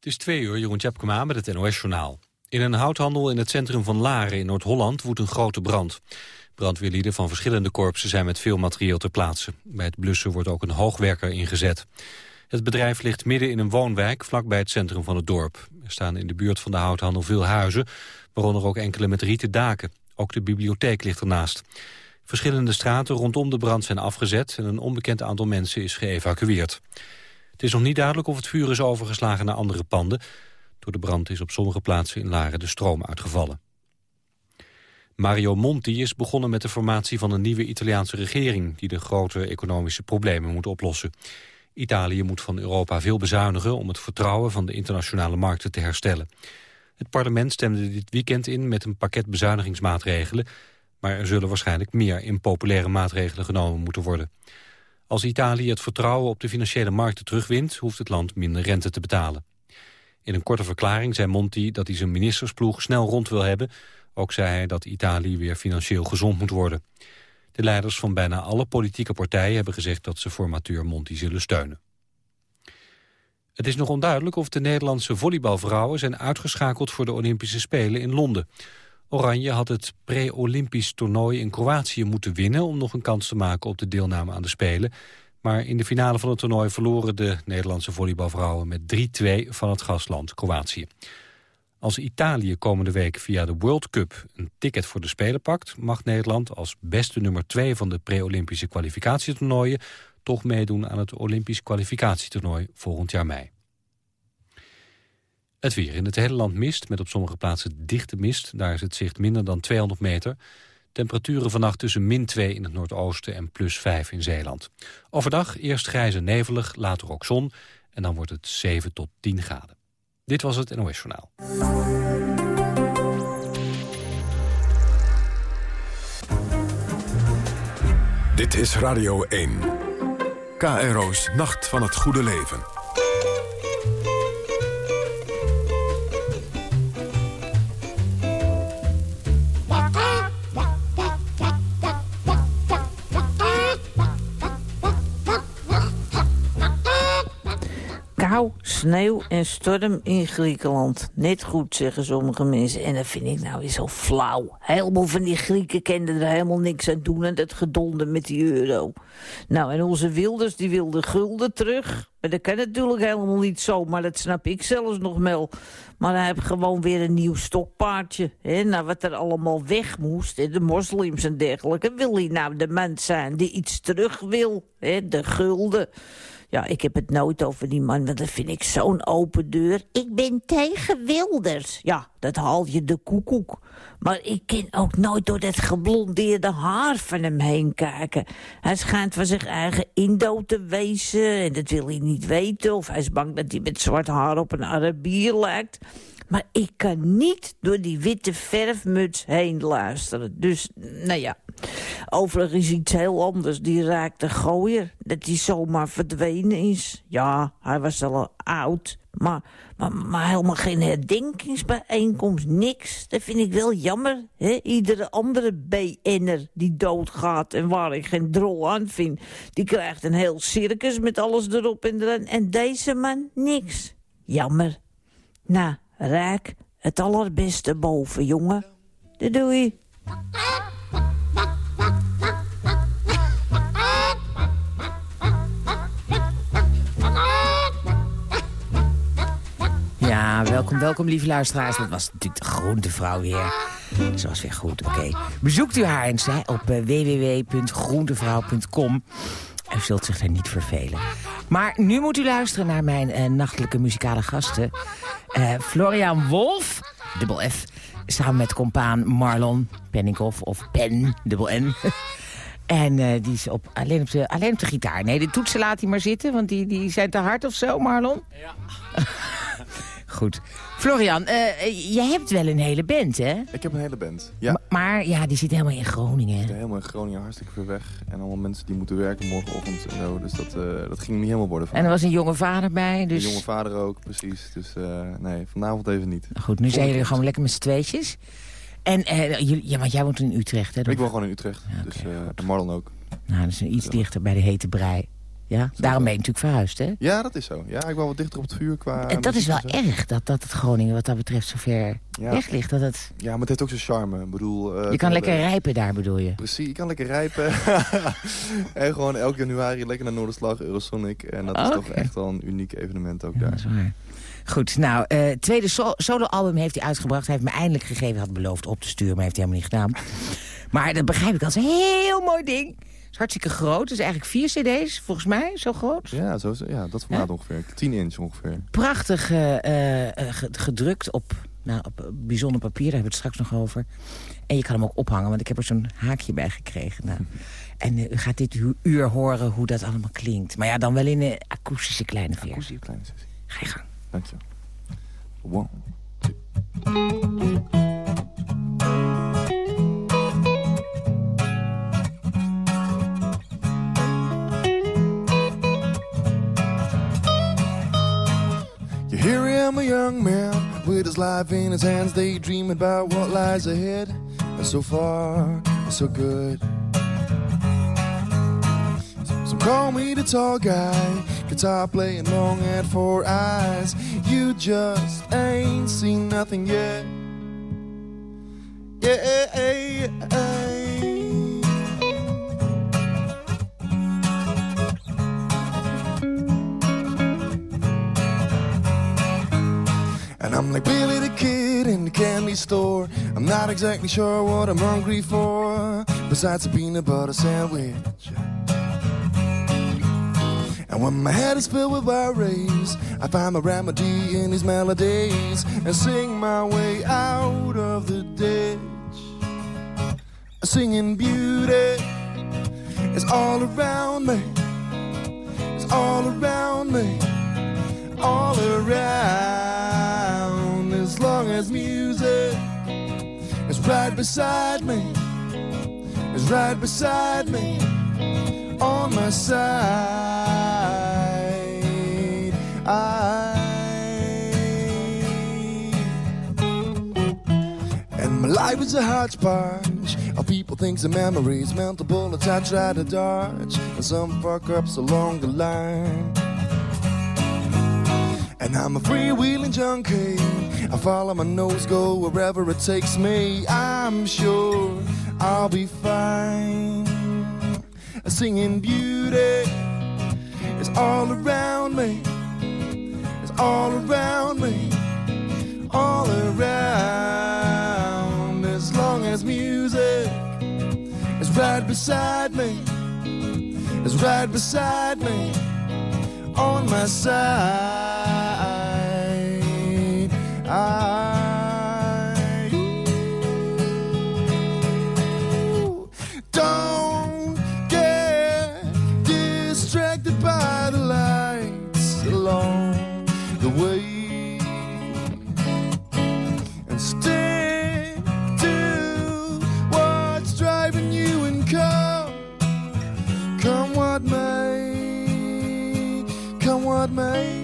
Het is twee uur, Jeroen Tjepkema met het NOS-journaal. In een houthandel in het centrum van Laren in Noord-Holland woedt een grote brand. Brandweerlieden van verschillende korpsen zijn met veel materieel ter plaatse. Bij het blussen wordt ook een hoogwerker ingezet. Het bedrijf ligt midden in een woonwijk vlakbij het centrum van het dorp. Er staan in de buurt van de houthandel veel huizen, waaronder ook enkele met rieten daken. Ook de bibliotheek ligt ernaast. Verschillende straten rondom de brand zijn afgezet en een onbekend aantal mensen is geëvacueerd. Het is nog niet duidelijk of het vuur is overgeslagen naar andere panden. Door de brand is op sommige plaatsen in Laren de stroom uitgevallen. Mario Monti is begonnen met de formatie van een nieuwe Italiaanse regering... die de grote economische problemen moet oplossen. Italië moet van Europa veel bezuinigen om het vertrouwen van de internationale markten te herstellen. Het parlement stemde dit weekend in met een pakket bezuinigingsmaatregelen... maar er zullen waarschijnlijk meer impopulaire maatregelen genomen moeten worden. Als Italië het vertrouwen op de financiële markten terugwint... hoeft het land minder rente te betalen. In een korte verklaring zei Monti dat hij zijn ministersploeg snel rond wil hebben. Ook zei hij dat Italië weer financieel gezond moet worden. De leiders van bijna alle politieke partijen hebben gezegd dat ze formateur Monti zullen steunen. Het is nog onduidelijk of de Nederlandse volleybalvrouwen zijn uitgeschakeld voor de Olympische Spelen in Londen. Oranje had het pre-Olympisch toernooi in Kroatië moeten winnen... om nog een kans te maken op de deelname aan de Spelen. Maar in de finale van het toernooi verloren de Nederlandse volleybalvrouwen... met 3-2 van het gastland Kroatië. Als Italië komende week via de World Cup een ticket voor de Spelen pakt... mag Nederland als beste nummer 2 van de pre-Olympische kwalificatietoernooien... toch meedoen aan het Olympisch kwalificatietoernooi volgend jaar mei. Het weer. In het hele land mist, met op sommige plaatsen dichte mist. Daar is het zicht minder dan 200 meter. Temperaturen vannacht tussen min 2 in het noordoosten en plus 5 in Zeeland. Overdag eerst grijs en nevelig, later ook zon. En dan wordt het 7 tot 10 graden. Dit was het NOS Journaal. Dit is Radio 1. KRO's Nacht van het Goede Leven. Sneeuw en storm in Griekenland. Net goed, zeggen sommige mensen. En dat vind ik nou weer zo flauw. Helemaal van die Grieken kenden er helemaal niks aan doen... en dat gedonde met die euro. Nou, en onze Wilders, die wilde gulden terug. Maar dat kan natuurlijk helemaal niet zo, maar dat snap ik zelfs nog wel. Maar hij heeft gewoon weer een nieuw stokpaardje. Hè? Nou, wat er allemaal weg moest, hè? de moslims en dergelijke... wil hij nou de mens zijn die iets terug wil, hè? de gulden... Ja, ik heb het nooit over die man, want dat vind ik zo'n open deur. Ik ben tegen Wilders. Ja, dat haal je de koekoek. Maar ik kan ook nooit door dat geblondeerde haar van hem heen kijken. Hij schijnt van zich eigen Indo te wezen en dat wil hij niet weten. Of hij is bang dat hij met zwart haar op een Arabier lijkt. Maar ik kan niet door die witte verfmuts heen luisteren. Dus, nou ja. Overigens iets heel anders. Die raakte gooier. Dat hij zomaar verdwenen is. Ja, hij was al oud. Maar, maar, maar helemaal geen herdenkingsbijeenkomst. Niks. Dat vind ik wel jammer. Iedere andere BN'er die doodgaat en waar ik geen drol aan vind... die krijgt een heel circus met alles erop en eraan. En deze man niks. Jammer. Nou, Raak het allerbeste boven, jongen. Doei doei. Ja, welkom, welkom lieve luisteraars. Dat was natuurlijk de groentevrouw weer. Ze was weer goed, oké. Bezoekt u haar eens hè, op uh, www.groentevrouw.com. U zult zich er niet vervelen. Maar nu moet u luisteren naar mijn uh, nachtelijke muzikale gasten. Uh, Florian Wolf, dubbel F, samen met compaan Marlon Penninghoff, of Pen, dubbel N. en uh, die is op, alleen, op de, alleen op de gitaar. Nee, de toetsen laat hij maar zitten, want die, die zijn te hard of zo, Marlon? Ja. Goed. Florian, uh, jij hebt wel een hele band, hè? Ik heb een hele band, ja. maar ja, die zit helemaal in Groningen. Die zit helemaal in Groningen, hartstikke ver weg. En allemaal mensen die moeten werken morgenochtend en zo. Dus dat, uh, dat ging niet helemaal worden. En er was een jonge vader bij, dus... Een jonge vader ook, precies. Dus uh, nee, vanavond even niet. Goed, nu zijn jullie gewoon lekker met z'n tweetjes. En, ja, want jij woont in Utrecht, hè? Ik woon gewoon in Utrecht, dus okay, Marlon ook. Nou, dat is iets dichter bij de hete brei. Ja, daarom ben je natuurlijk verhuisd, hè? Ja, dat is zo. Ja, ik ben wat dichter op het vuur qua... En dat is wel erg, dat, dat het Groningen wat dat betreft zo ver Ja. weg ligt. Dat het, Ja, maar het heeft ook zijn charme. Ik bedoel... eh, je kan de- lekker rijpen daar, bedoel je? Precies, je kan lekker rijpen. en gewoon elk januari lekker naar Noorderslag, Eurosonic. En dat is toch echt wel een uniek evenement ook Ja, dat daar. is waar. Goed, nou, eh tweede so- soloalbum heeft hij uitgebracht. Hij heeft me eindelijk gegeven, had beloofd op te sturen, maar heeft hij helemaal niet gedaan. maar dat begrijp ik, is een heel mooi ding. Is hartstikke groot, het is eigenlijk vier cd's, volgens mij, zo groot. Ja, zo, ja dat formaat ongeveer. 10 inch ongeveer. Prachtig eh, eh, eh, ge- gedrukt op, nou, op bijzonder papier, daar hebben we het straks nog over. En je kan hem ook ophangen, want ik heb er zo'n haakje bij gekregen. Nou, en u gaat dit uur horen hoe dat allemaal klinkt. Maar ja, dan wel in een akoestische kleine Hoe vers. zie je kleine sessie? Ga je gang. Dank je. One. Him, a young man, with his life in his hands, daydreaming about what lies ahead. And so far, so good. So call me the tall guy, guitar playing long and four eyes. You just ain't seen nothing yet. Yeah. And I'm like Billy the Kid in the candy store. I'm not exactly sure what I'm hungry for, besides a peanut butter sandwich. And when my head is filled with worries, I find my remedy in these melodies and sing my way out of the ditch. Singing beauty is all around me, it's all around me, all around. As music is right beside me, is right beside me on my side. And my life is a hodgepodge of people, things, and memories. Mental bullets I try to dodge, and some fuck ups along the line. And I'm a freewheeling junkie. I follow my nose, go wherever it takes me. I'm sure I'll be fine. Singing beauty is all around me. It's all around me. All around. As long as music is right beside me. Is right beside me on my side. I don't get distracted by the lights along the way and stick to what's driving you and come Come what may, come what may.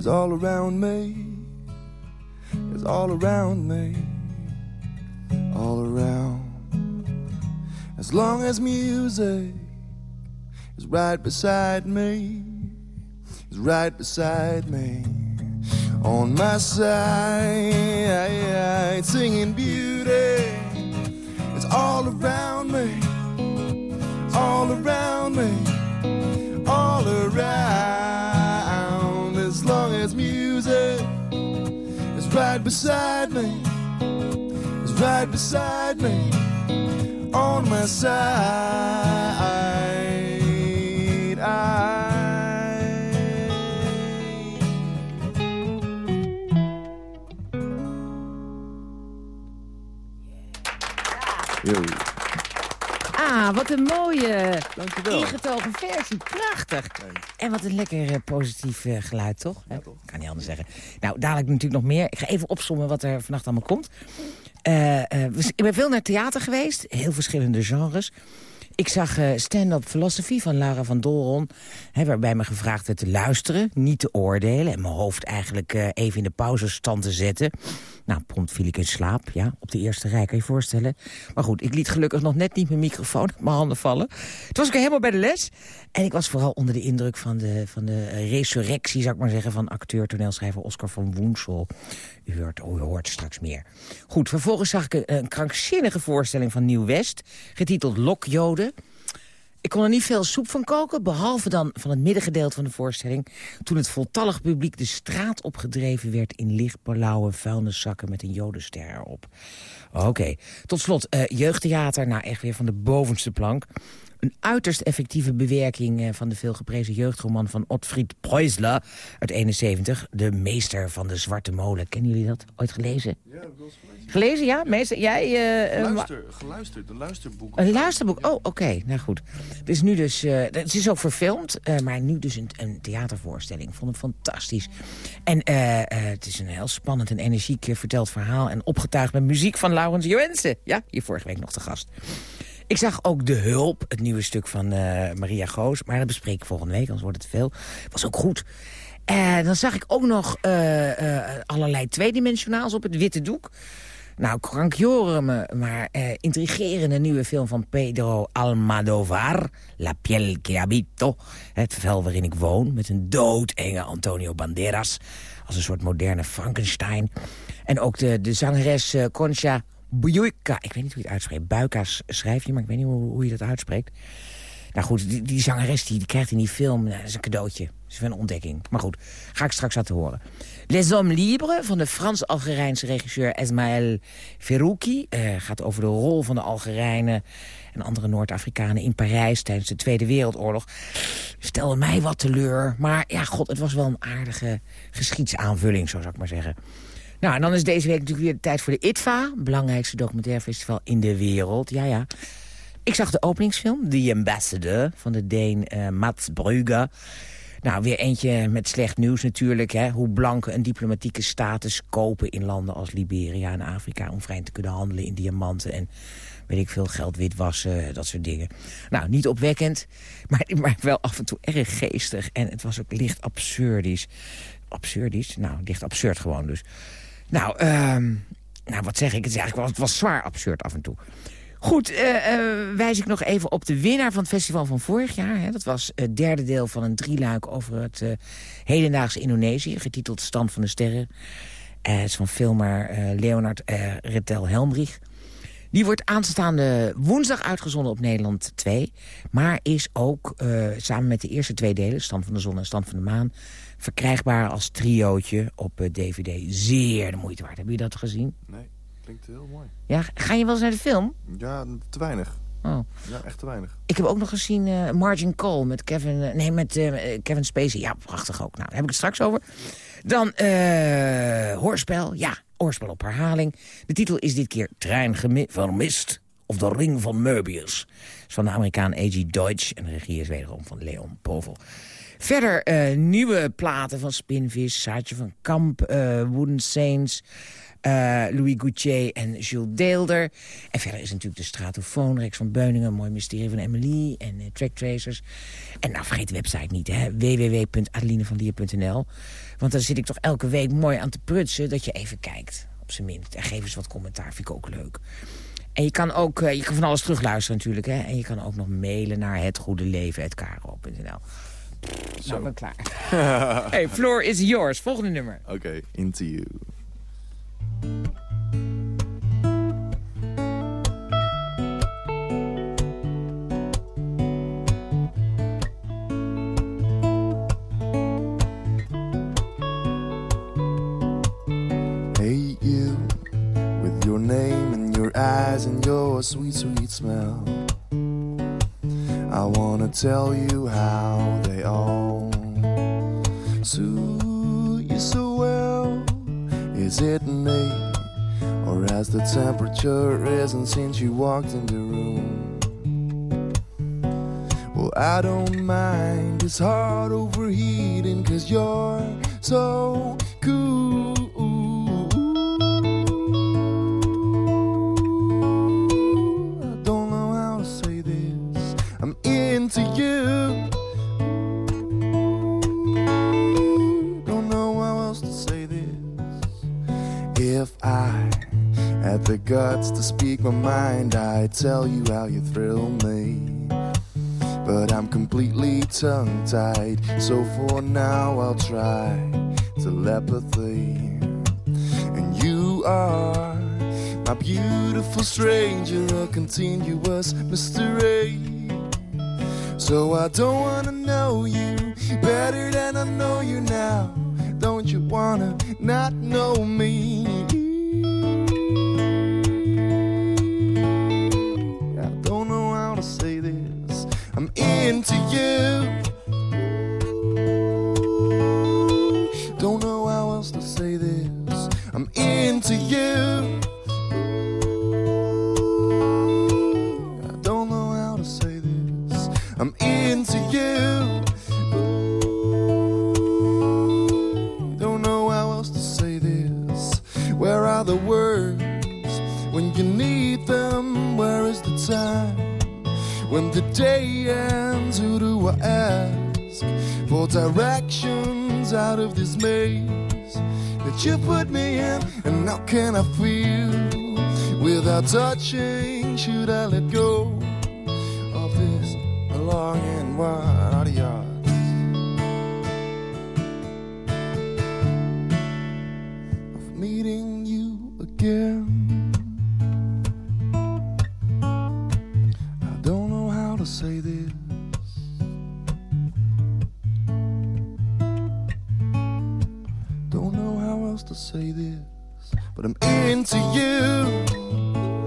Is all around me is all around me, all around. As long as music is right beside me, is right beside me, on my side, singing beauty. It's all around me, all around me, all around. As music. Is right beside me, is right beside me, on my side. Wat een mooie Dankjewel. ingetogen versie. Prachtig. En wat een lekker eh, positief eh, geluid, toch? Hè? Kan niet anders zeggen. Nou, dadelijk natuurlijk nog meer. Ik ga even opzommen wat er vannacht allemaal komt. Eh, ik ben veel naar theater geweest. Heel verschillende genres. Ik zag Stand-up Philosophy van Lara van Dolron. Hè, waarbij me gevraagd werd te luisteren, niet te oordelen. En mijn hoofd eigenlijk even in de pauzestand te zetten. Nou, prompt viel ik in slaap, ja, op de eerste rij, kan je je voorstellen. Maar goed, ik liet gelukkig nog net niet mijn microfoon uit mijn handen vallen. Toen was ik helemaal bij de les. En ik was vooral onder de indruk van de, van de resurrectie, zou ik maar zeggen... van acteur, toneelschrijver Oscar van Woensel. U hoort, u hoort straks meer. Goed, vervolgens zag ik een, een krankzinnige voorstelling van Nieuw-West... getiteld Lokjoden. Ik kon er niet veel soep van koken, behalve dan van het middengedeelte van de voorstelling... toen het voltallig publiek de straat opgedreven werd in lichtblauwe vuilniszakken met een jodenster erop. Oké, tot slot eh, jeugdtheater, nou echt weer van de bovenste plank. Een uiterst effectieve bewerking eh, van de veelgeprezen jeugdroman van Otfried Preußler uit 71. De meester van de Zwarte Molen. Kennen jullie dat? Ooit gelezen? Ja, gelezen. Gelezen, ja? Meester, jij... Luister, geluisterd, een luisterboek. een luisterboek. Oh, oké. Nou goed. Het is nu dus. het is ook verfilmd, maar nu dus een, een theatervoorstelling. Ik vond het fantastisch. En het is een heel spannend en energiek verteld verhaal. En opgetuigd met muziek van Laurens Joensen. Ja, hier vorige week nog te gast. Ik zag ook De Hulp, het nieuwe stuk van eh, Maria Goos. Maar dat bespreek ik volgende week, anders wordt het veel. Was ook goed. En dan zag ik ook nog eh, eh, allerlei tweedimensionaals op het witte doek. Nou, krankjoren, maar intrigerende nieuwe film van Pedro Almodovar. La piel que habito. Het vel waarin ik woon. Met een doodenge Antonio Banderas. Als een soort moderne Frankenstein. En ook de, de zangeres Concha Ik weet niet hoe je het uitspreekt. Buika's schrijf je, maar ik weet niet hoe, hoe je dat uitspreekt. Nou goed, die, zangeres die, die krijgt in die film, nou, dat is een cadeautje. Dat is een ontdekking. Maar goed, ga ik straks laten horen. Les Hommes Libres van de Frans-Algerijnse regisseur Esmaël Ferrouki. eh, gaat over de rol van de Algerijnen en andere Noord-Afrikanen in Parijs tijdens de Tweede Wereldoorlog. Stelde mij wat teleur. Maar ja, god, het was wel een aardige geschiedsaanvulling, zo zou ik maar zeggen. Nou, en dan is deze week natuurlijk weer de tijd voor de ITVA. Belangrijkste documentairfestival in de wereld. Ja, ja. Ik zag de openingsfilm, The Ambassador, van de Deen eh, Mats Brugge. Nou, weer eentje met slecht nieuws natuurlijk. Hè? Hoe blanken een diplomatieke status kopen in landen als Liberia en Afrika... om vrij te kunnen handelen in diamanten en weet ik veel, geld witwassen, dat soort dingen. Nou, niet opwekkend, maar, maar wel af en toe erg geestig. En het was ook licht absurdisch. Absurdisch? Nou, licht absurd gewoon dus. Nou, ehm, nou wat zeg ik? Het, is eigenlijk wel, was zwaar absurd af en toe. Goed, eh, wijs ik nog even op de winnaar van het festival van vorig jaar. Hè. Dat was het derde deel van een drieluik over het eh, hedendaagse Indonesië... getiteld Stand van de Sterren. Het is van filmer Leonard Retel Helmrich. Die wordt aanstaande woensdag uitgezonden op Nederland 2. Maar is ook samen met de eerste twee delen, Stand van de Zon en Stand van de Maan... verkrijgbaar als triootje op eh, DVD. Zeer de moeite waard. Hebben jullie dat gezien? Nee, klinkt heel mooi. Ja, ga je wel eens naar de film? Ja, te weinig. Oh. Ja, echt te weinig. Ik heb ook nog gezien eh, Margin Call met Kevin, eh, nee, met eh, Kevin Spacey. Ja, prachtig ook. Nou, daar heb ik het straks over. Dan eh, hoorspel. Ja, hoorspel op herhaling. De titel is dit keer Trein gemi- vermist of de Ring van Möbius. is van de Amerikaan A.G. Deutsch en de regie is wederom van Leon Povel. Verder eh, nieuwe platen van Spinvis, Saartje van Kamp, eh, Wooden Saints... eh, Louis Goutier en Jules Deelder. En verder is natuurlijk de Stratofoon, Rex van Beuningen... Mooi Mysterie van Emily en Track Tracers. En nou, vergeet de website niet, hè, www.adelinevanlier.nl. Want daar zit ik toch elke week mooi aan te prutsen... dat je even kijkt, op zijn minst. En geef eens wat commentaar, vind ik ook leuk. En je kan ook je kan van alles terugluisteren natuurlijk. Hè? En je kan ook nog mailen naar hetgoedeleven.kro.nl. Zo, ik ben klaar. hey, floor is yours. Volgende nummer. Oké, into you. Hey you, with your name and your eyes and your sweet, sweet smell. I wanna tell you how they all suit you so well. Is it me, or has the temperature risen since you walked in the room? Well, I don't mind. It's hard overheating, cause you're so cool. Mind, I'd tell you how you thrill me. But I'm completely tongue tied, so for now I'll try telepathy. And you are my beautiful stranger, a continuous mystery. So I don't wanna know you better than I know you now. Don't you wanna not know me? Else to say this, but I'm into you.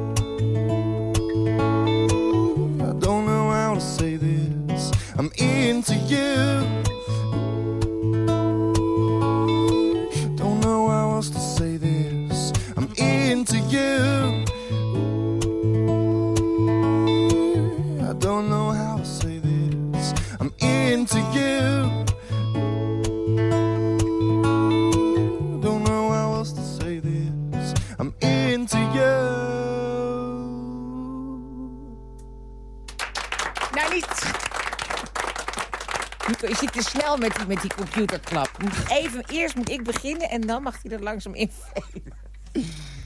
Met die, met die computerklap. Moet even, eerst moet ik beginnen en dan mag hij er langzaam invelen.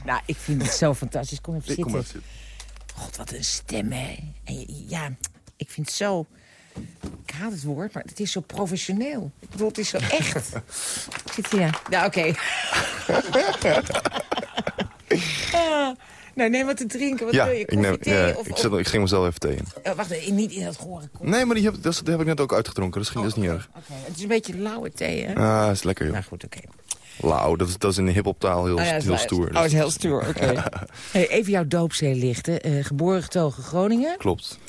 Nou, ik vind het zo fantastisch. Kom even Ik kom zitten. even zitten. God, wat een stem, hè. En je- ja, ik vind het zo... Ik haat het woord, maar het is zo professioneel. Ik bedoel, het is zo echt. Zit hier. Ja, oké. Ah, nou, neem wat te drinken. Wat Ja, wil je? ik, neem, Koffie, thee? ja, of, ik, of- zet, ik ging mezelf even thee in. Eh, wacht, even, niet in dat gore. Nee, maar die heb, dat, dat heb ik net ook uitgedronken. Dat is, geen- dat is niet erg. Oké, het is een beetje lauwe thee, hè? Ah, is lekker, joh. Nou goed, oké. Lauw, dat is, dat is in de hiphoptaal heel, Oh ja, heel stoer. Oh, het is heel stoer, oké. hey, even jouw doopzee lichten. Eh, geboren getogen Groningen. Klopt.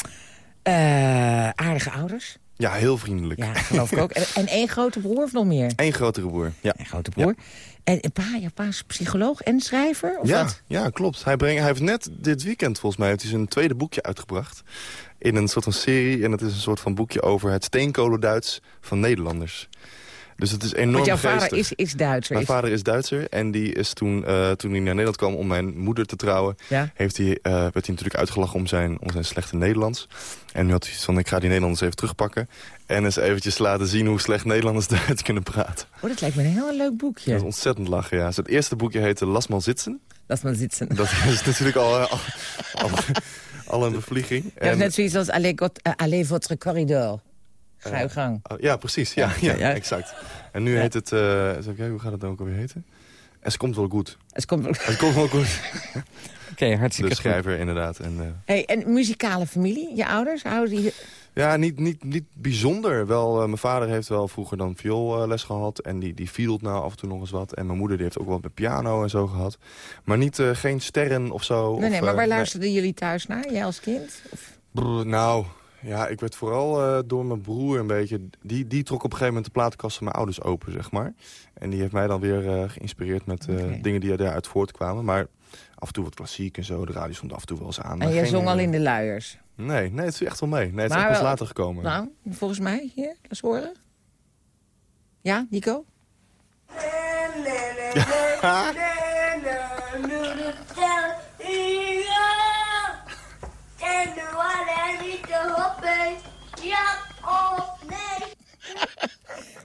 Eh, aardige ouders. Ja, heel vriendelijk. Ja, geloof ik ook. En, en één grote broer of nog meer? Eén grotere broer. Ja. Een grote broer. En pa, jouw pa is psycholoog en schrijver? Of Ja, wat? ja, klopt. Hij, brengt, hij heeft net dit weekend, volgens mij, heeft hij zijn tweede boekje uitgebracht. In een soort van serie. En het is een soort van boekje over het steenkolen-Duits van Nederlanders. Dus het is enorm Want jouw geestig. vader is, is Duitser. Mijn is- vader is Duitser en die is toen, eh, toen hij naar Nederland kwam om mijn moeder te trouwen... Ja? Heeft hij, eh, werd hij natuurlijk uitgelachen om zijn, om zijn slechte Nederlands. En nu had hij van, ik ga die Nederlanders even terugpakken... en eens eventjes laten zien hoe slecht Nederlanders eruit kunnen praten. Oh, dat lijkt me een heel leuk boekje. Dat is ontzettend lachen, ja. Dus het eerste boekje heette Las mal zitten. Maar zitten. Dat is natuurlijk al, eh, al, al, al een bevlieging. Dat is net zoiets als Allez, got- eh, allez votre corridor. Ga je gang. ja, precies. Ja, Ja, exact. En nu heet het... even kijken, hoe gaat het dan ook alweer heten? Es komt wel goed. Het komt... Oké, Het komt wel goed. hartstikke De goed. schrijver, inderdaad. En, eh, Hey, en muzikale familie? Je ouders? Houden die... Ja, niet, niet, niet bijzonder. Wel, eh, mijn vader heeft wel vroeger dan vioolles gehad. En die, die fielt nou af en toe nog eens wat. En mijn moeder die heeft ook wel met piano en zo gehad. Maar niet, geen sterren of zo. Nee, of, nee, maar waar luisterden jullie thuis naar? Jij als kind? Of... Brr, nou, ja, ik werd vooral eh, door mijn broer een beetje... Die, die trok op een gegeven moment de platenkast van mijn ouders open, zeg maar. En die heeft mij dan weer eh, geïnspireerd met eh, Oké. dingen die daaruit voortkwamen. Maar af en toe wat klassiek en zo. De radio stond af en toe wel eens aan. En jij zong al in de luiers? Nee, nee, het is echt wel mee. Nee, het is echt pas wel- later gekomen. Nou, volgens mij. Hier, laat eens horen. Ja, Nico? Niet Ja of nee?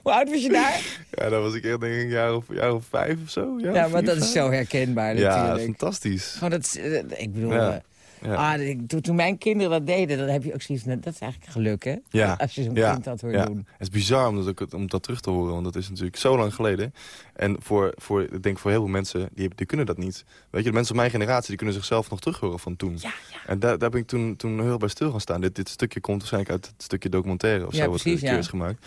Hoe oud was je daar? Ja, dat was ik echt denk ik een jaar of, jaar of vijf of zo. Ja, Ja, of maar dat is zo herkenbaar Ja, natuurlijk. fantastisch. Gewoon dat, ik bedoel... Ja, eh, ja. Ah, ik- toen, toen mijn kinderen dat deden, dan heb je ook zoiets dat is eigenlijk geluk, hè? Ja, Als je zo'n ja, kind dat hoort ja. doen. Het is bizar om dat, om dat terug te horen, want dat is natuurlijk zo lang geleden. En voor, voor, ik denk voor heel veel mensen, die, die kunnen dat niet. Weet je, de mensen van mijn generatie, die kunnen zichzelf nog terughoren van toen. Ja, ja. En daar, daar ben ik toen, toen heel bij stil gaan staan. Dit, dit stukje komt waarschijnlijk uit het stukje documentaire of Ja, zo, wat er keer is gemaakt.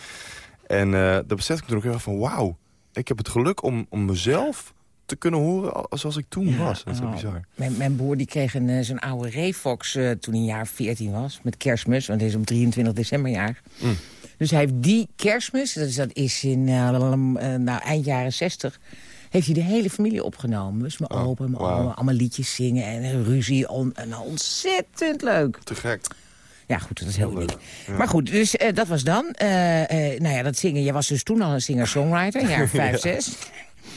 En eh daar besef ik toen ook heel erg van, wauw, ik heb het geluk om, om mezelf te kunnen horen al- zoals ik toen was. Dat is Oh. bizar. Mijn, mijn broer die kreeg een, eh, zo'n oude Refox eh, toen hij een jaar 14 was. Met kerstmis, want hij is op 23 december jaar. Mm. Dus hij heeft die kerstmis, dat is, dat is in eh, nou, eind jaren 60... heeft hij de hele familie opgenomen. Dus mijn Oh, opa, mijn oma, allemaal liedjes zingen en ruzie. On, en ontzettend leuk. Te gek. Ja, goed, dat is heel leuk, ja. Maar goed, dus eh, dat was dan. Eh, eh, nou ja, dat zingen. Jij was dus toen al een singer-songwriter, een jaar vijf, zes.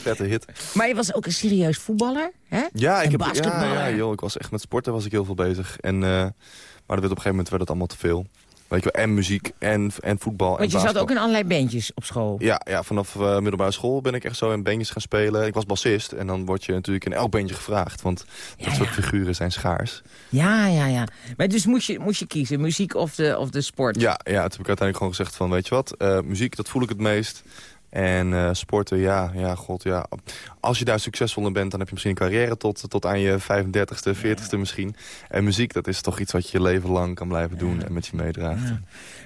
Vette hit. Maar je was ook een serieus voetballer, hè? Ja, ik en heb, basketballer. ja, ja, joh, ik was echt met sporten was ik heel veel bezig. En, eh, maar dat werd op een gegeven moment werd het allemaal te veel. Weet je wel, en muziek en, en voetbal en Want je zat ook in allerlei bandjes op school. Ja, ja vanaf eh, middelbare school ben ik echt zo in bandjes gaan spelen. Ik was bassist en dan word je natuurlijk in elk bandje gevraagd. Want dat soort ja. figuren zijn schaars. Ja, ja, ja. Maar dus moest je, moest je kiezen, muziek of de, of de sport? Ja, ja, toen heb ik uiteindelijk gewoon gezegd van, weet je wat, eh, muziek, dat voel ik het meest. En eh, sporten, ja, ja, god, ja. Als je daar succesvol in bent, dan heb je misschien een carrière tot, tot aan je 35ste, 40ste misschien. En muziek, dat is toch iets wat je je leven lang kan blijven doen en met je meedraagt. Ja.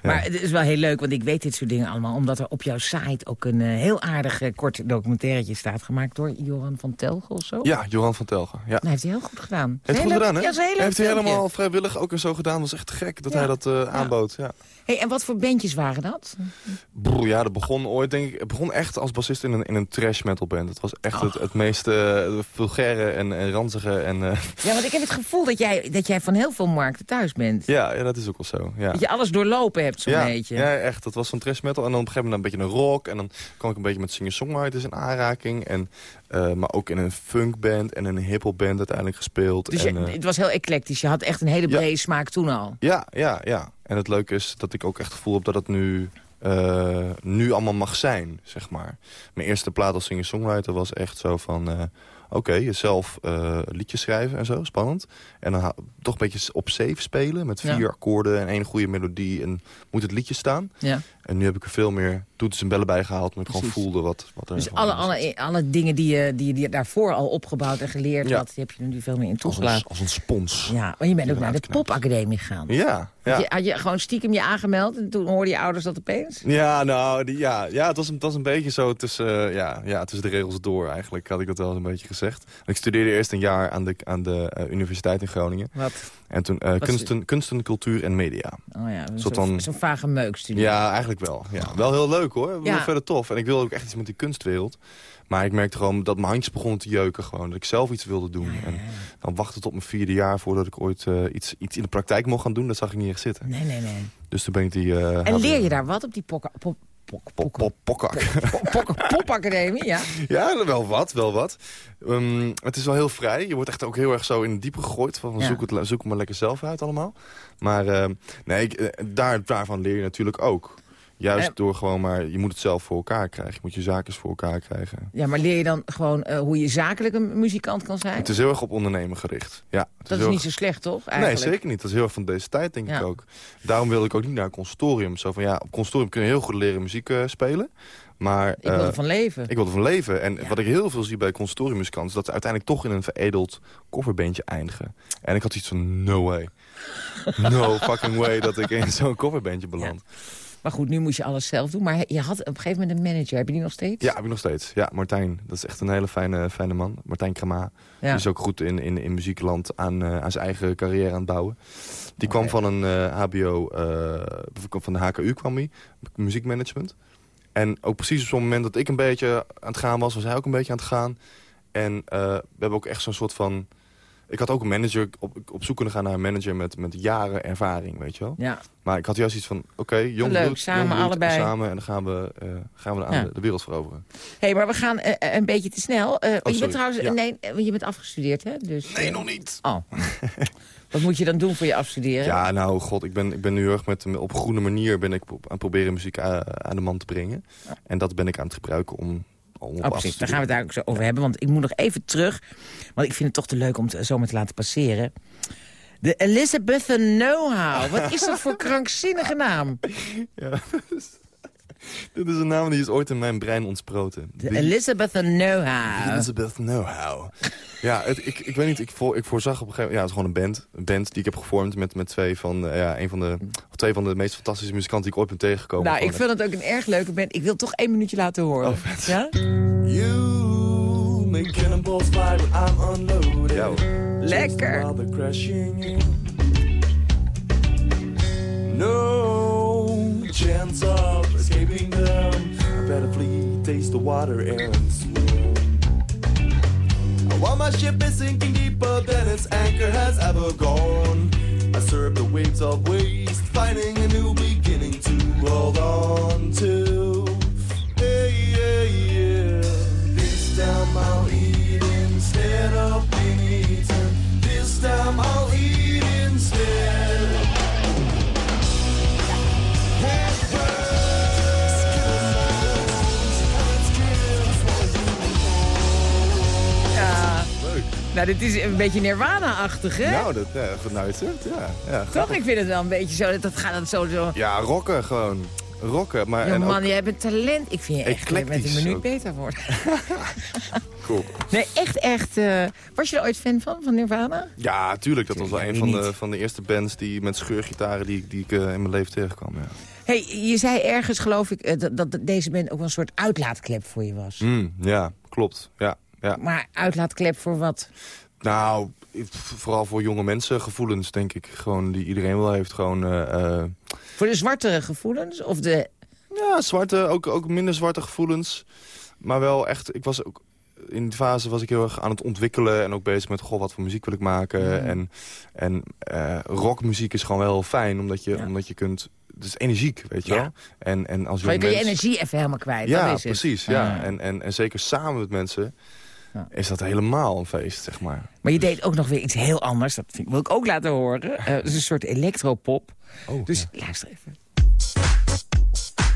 Maar het is wel heel leuk, want ik weet dit soort dingen allemaal... omdat er op jouw site ook een eh, heel aardig eh, kort documentairetje staat... gemaakt door Johan van Telgen of zo. Ja, Johan van Telgen. Ja. Nou, heeft hij heel goed gedaan. Heeft Heel goed leuk- gedaan, hè? Ja, heel leuk Heeft hij helemaal vrijwillig ook en zo gedaan. Dat was echt gek dat hij dat aanbood. Ja. Hey, en wat voor bandjes waren dat? Broer, ja, dat begon ooit, denk ik... Het begon echt als bassist in een, in een trash metal band. Het was echt het, het meest eh, vulgaire en, en ranzige. En, eh, Ja, want ik heb het gevoel dat jij, dat jij van heel veel markten thuis bent. ja, ja, dat is ook wel zo. Ja. Dat je alles doorlopen hebt, zo'n ja, beetje. ja, echt. Dat was zo'n trash metal. En dan op een gegeven moment een beetje een rock. En dan kwam ik een beetje met singer-songwriters in aanraking. En, eh, maar ook in een funkband en een hiphopband uiteindelijk gespeeld. Dus je- en, eh, het was heel eclectisch. Je had echt een hele Ja. brede smaak toen al. Ja, ja, ja. En het leuke is dat ik ook echt het gevoel heb dat het nu, eh, nu allemaal mag zijn, zeg maar. Mijn eerste plaat als singer-songwriter was echt zo van... eh, Oké, jezelf eh liedjes schrijven en zo, spannend. En dan toch een beetje op safe spelen met vier Ja. akkoorden en één goede melodie. En moet het liedje staan. Ja. En nu heb ik er veel meer toetsen en bellen bij gehaald... omdat ik gewoon voelde wat, wat er Dus alle, alle, alle dingen die je, die, je- daarvoor al opgebouwd en geleerd Ja. had... die heb je er nu veel meer in als, toegelaten. een, als een spons. Ja, maar je bent ook naar de popacademie gegaan. Ja, ja. Had, je, had je gewoon stiekem je aangemeld en toen hoorden je ouders dat opeens? Ja, nou, die, ja, ja het, was, een- het was een beetje zo tussen, eh, ja, ja, tussen de regels door eigenlijk, had ik dat wel een beetje gezegd. Ik studeerde eerst een jaar aan de, aan de eh, Universiteit in Groningen. Wat? En toen eh, kunsten, kunsten, cultuur en media. Oh ja, zo'n vage meukstudie. Ja, eigenlijk wel. Ja, wel heel leuk hoor. Wel Ja. verder tof. En ik wilde ook echt iets met die kunstwereld. Maar ik merkte gewoon dat mijn handjes begonnen te jeuken. Gewoon, dat ik zelf iets wilde doen. En dan wachtte tot mijn vierde jaar voordat ik ooit eh, iets, iets in de praktijk mocht gaan doen. Dat zag ik niet echt zitten. Nee, nee, nee. Dus toen ben ik die... eh, En leer je daar wat op die pokka- pop- pok- pok- pok- popacademie? Ja. Ja, wel wat, wel wat. Ehm, het is wel heel vrij. Je wordt echt ook heel erg zo in het diepe gegooid. Van, Ja. zoek, het, zoek het maar lekker zelf uit allemaal. Maar ehm, nee, ik, eh, daar, daarvan leer je natuurlijk ook. Juist door gewoon maar, je moet het zelf voor elkaar krijgen. Je moet je zaken voor elkaar krijgen. ja, maar leer je dan gewoon eh, hoe je zakelijk een muzikant kan zijn? Het is heel erg op ondernemen gericht. Ja, het dat is niet zo slecht, toch? Nee, Eigenlijk? zeker niet. Dat is heel erg van deze tijd, denk Ja. ik ook. Daarom wilde ik ook niet naar een consortium. Zo van, ja, op consortium kun je heel goed leren muziek eh, spelen. Maar Ik wil eh, ervan leven. Ik wilde van leven. En Ja. wat ik heel veel zie bij consortiummuzikanten... is dat ze uiteindelijk toch in een veredeld coverbandje eindigen. En ik had iets van, no way. No fucking way dat ik in zo'n coverbandje beland. Maar goed, nu moest je alles zelf doen. Maar je had op een gegeven moment een manager. Heb je die nog steeds? Ja, heb ik nog steeds. Ja, Martijn. Dat is echt een hele fijne, fijne man. Martijn Krama. Ja. Die is ook goed in, in, in muziekland aan, eh, aan zijn eigen carrière aan het bouwen. Die kwam van een eh, hbo, eh, van de HKU kwam hij, muziekmanagement. En ook precies op zo'n moment dat ik een beetje aan het gaan was, was hij ook een beetje aan het gaan. En we hebben ook echt zo'n soort van ik had ook een manager op, op zoek kunnen gaan naar een manager met, met jaren ervaring, weet je wel. Ja. Maar ik had juist iets van, oké, jong Leuk, bloed, samen jong bloed, allebei. Samen en dan gaan we, eh, gaan we aan Ja. de, de wereld veroveren. hey, maar we gaan eh, eh, een beetje te snel. Eh, je bent trouwens... Ja. Nee, je bent afgestudeerd, hè? Dus, Nee, nog niet. Oh. Wat moet je dan doen voor je afstuderen? Ja, nou, god, ik ben, ik ben nu heel erg met, op groene manier ben ik aan het proberen muziek aan de man te brengen. En dat ben ik aan het gebruiken om, om op Oh, af precies. Daar gaan we het daar ook zo over hebben. Want ik moet nog even terug. Want ik vind het toch te leuk om het zomaar te laten passeren. De Elizabethan Know-how. Wat is dat voor krankzinnige naam? Ja, dit is een naam die is ooit in mijn brein ontsproten. De The Elizabethan Know-how. Elizabeth Know-how. Ja, het, ik, ik weet niet, ik, voor, ik voorzag op een gegeven moment... Ja, het is gewoon een band. Een band die ik heb gevormd met, met twee, van, eh, ja, een van de, of twee van de meest fantastische muzikanten die ik ooit ben tegengekomen. Nou, ik vind het ook een erg leuke band. Ik wil toch één minuutje laten horen. Oh, vet. ja? You make cannonballs fly when I'm unloaded. Ja. Lekker. No chance of escaping them. I better flee, taste the water and swim. While my ship is sinking deeper than its anchor has ever gone. I serve the waves of waste, finding a new beginning to hold on to. Nou, dit is een beetje Nirvana-achtig, hè? Nou, dat, ja, nou je het ja. ja Toch? Ik vind het wel een beetje zo. Dat, dat gaat dat zo... zo. Ja, rocken gewoon. Rocken. Maar, Ja, en man, ook, jij bent talent. Ik vind je echt met een minuut ook. beter worden. cool. Nee, echt, echt. eh, was je er ooit fan van, van Nirvana? Ja, tuurlijk. Dat was wel Ja, een van de, van de eerste bands die, met scheurgitaren die, die ik eh, in mijn leven tegenkwam. Ja. hey, je zei ergens, geloof ik, eh, dat, dat deze band ook wel een soort uitlaatklep voor je was. Mm, ja, klopt. Ja, ja. Maar uitlaatklep voor wat? Nou, vooral voor jonge mensen gevoelens, denk ik. Gewoon die iedereen wel heeft. Gewoon, eh, eh, Voor de zwartere gevoelens? Of de... ja, zwarte, ook, ook minder zwarte gevoelens. Maar wel echt, ik was ook... In die fase was ik heel erg aan het ontwikkelen en ook bezig met... goh, wat voor muziek wil ik maken? En, en eh, rockmuziek is gewoon wel fijn, omdat je, Ja. omdat je kunt... Het is energiek, weet je Ja. wel? En, en als je je mens- energie even helemaal kwijt. Ja, dat is het. precies. Ja. Ah. En, en, en zeker samen met mensen Ja. is dat helemaal een feest, zeg maar. Maar je deed ook nog weer iets heel anders. Dat vind- wil ik ook laten horen. Eh, Het is een soort electropop. Oh, Dus luister even.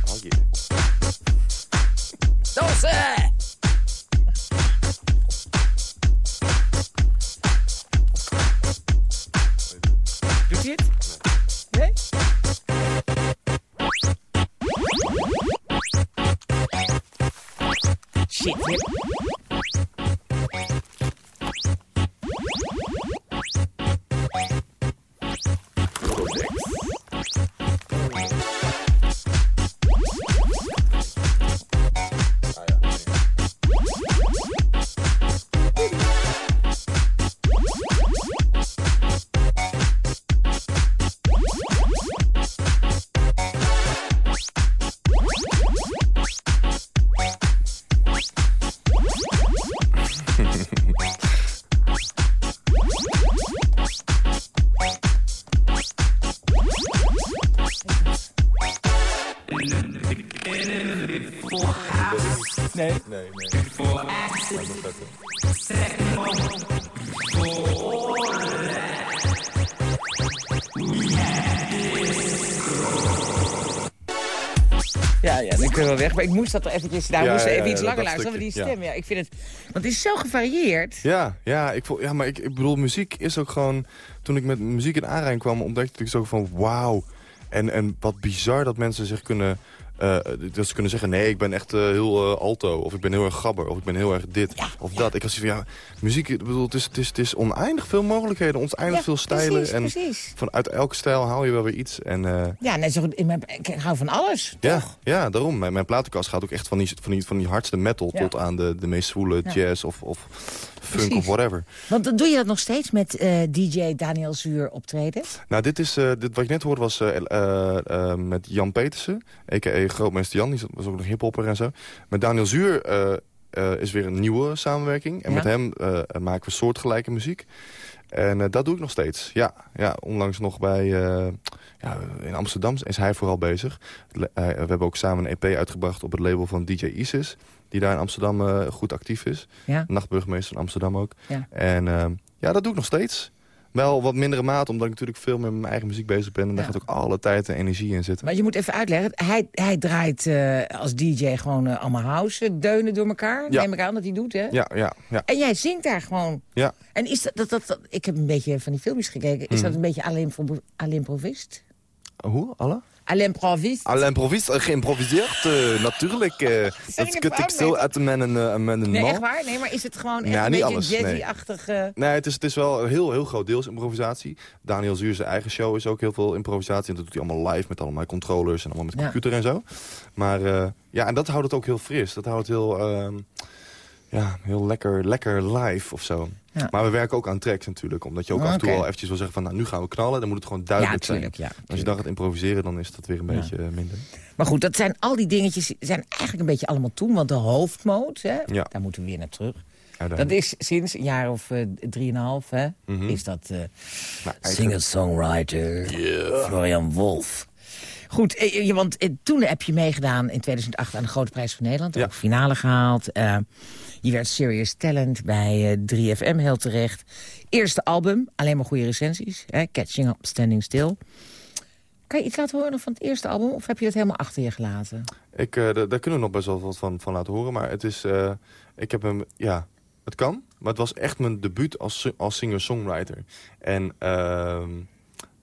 Oh, yeah. Dansen! Doet hij het? Nee? Shit, je- Maar ik moest dat er eventjes... Daar Ja, moest ja, even iets langer luisteren. Want die stem, ja. ik vind het... Want het is zo gevarieerd. Ja, ja, ik, voel, ja maar ik, ik bedoel, muziek is ook gewoon... Toen ik met muziek in aanraking kwam, ontdekte ik zo van wauw. En, en wat bizar dat mensen zich kunnen... eh, dat ze kunnen zeggen, nee, ik ben echt eh, heel alto. Of ik ben heel erg gabber. Of ik ben heel erg dit. of dat. Ik was van, ja, muziek, ik bedoel, het is, het, is, het is oneindig veel mogelijkheden. Oneindig Ja, veel stijlen. precies, en precies. vanuit elke stijl haal je wel weer iets. En Ja, net zo Ik hou van alles. ja, ja, daarom. Mijn, mijn platenkast gaat ook echt van die, van die, van die hardste metal... Tot aan de, de meest zwoele Ja. jazz of, of funk Precies. of whatever. Want doe je dat nog steeds met DJ Daniel Zuur optreden? Nou, dit is, dit, wat je net hoorde was met Jan Petersen, a.k.a. Grootmeester Jan. Die was ook nog hiphopper en zo. Met Daniel Zuur eh, eh, is weer een nieuwe samenwerking. En Ja. met hem eh, maken we soortgelijke muziek. En dat doe ik nog steeds. Ja, ja onlangs nog bij... ja, in Amsterdam is hij vooral bezig. Le- we hebben ook samen een EP uitgebracht op het label van DJ Isis. Die daar in Amsterdam goed actief is. Ja. Nachtburgemeester in Amsterdam ook. Ja. En ja, dat doe ik nog steeds. Wel wat mindere maat, omdat ik natuurlijk veel met mijn eigen muziek bezig ben. En daar Ja. gaat ook alle tijd en energie in zitten. Maar je moet even uitleggen. Hij, hij draait eh, als DJ gewoon eh, allemaal house eh, deunen door elkaar. Ja. Neem ik aan dat hij doet, hè? Ja, ja, ja. En jij zingt daar gewoon. Ja. En is dat, dat, dat, dat- ik heb een beetje van die filmpjes gekeken. Is Mhm. dat een beetje alleen à l'improvist? Hoe? Alle? À l'improvist? À l'improvist, uh, geïmproviseerd, eh, natuurlijk. eh, dat kut ik zo met- uit mijn, uh, mijn Nee, man. echt waar? Nee, maar is het gewoon echt Ja, een niet beetje nee. jazzy-achtig... eh, Nee, het is, het is wel een heel, heel groot deels improvisatie. Daniel Zuur, zijn eigen show, is ook heel veel improvisatie. En dat doet hij allemaal live met allemaal controllers en allemaal met Ja. computer en zo. Maar eh, ja, en dat houdt het ook heel fris. Dat houdt het heel, ehm, ja, heel lekker, lekker live of zo. Ja. Maar we werken ook aan tracks natuurlijk. Omdat je ook af en toe wel eventjes wil zeggen van... nou, nu gaan we knallen. Dan moet het gewoon ja, duidelijk tuurlijk. zijn. Ja, Als je dan gaat improviseren, dan is dat weer een beetje eh, minder. Maar goed, dat zijn al die dingetjes zijn eigenlijk een beetje allemaal toen. Want de hoofdmoot, hè, Ja. daar moeten we weer naar terug. Dat is sinds een jaar of eh, drieënhalf, hè, Mhm. is dat eh singer-songwriter Florian Wolf. Goed, eh, je- want eh, toen heb je meegedaan in 2008 aan de Grote Prijs van Nederland. Ook finale gehaald. Eh, je werd Serious Talent bij eh, 3FM, heel terecht. Eerste album, alleen maar goede recensies. Hè, Catching Up, Standing Still. Kan je iets laten horen van het eerste album? Of heb je dat helemaal achter je gelaten? Ik, eh, da- daar kunnen we nog best wel wat van, van laten horen. Maar het is, eh, ik heb hem, ja, het kan. Maar het was echt mijn debuut als, als singer-songwriter. En ehm,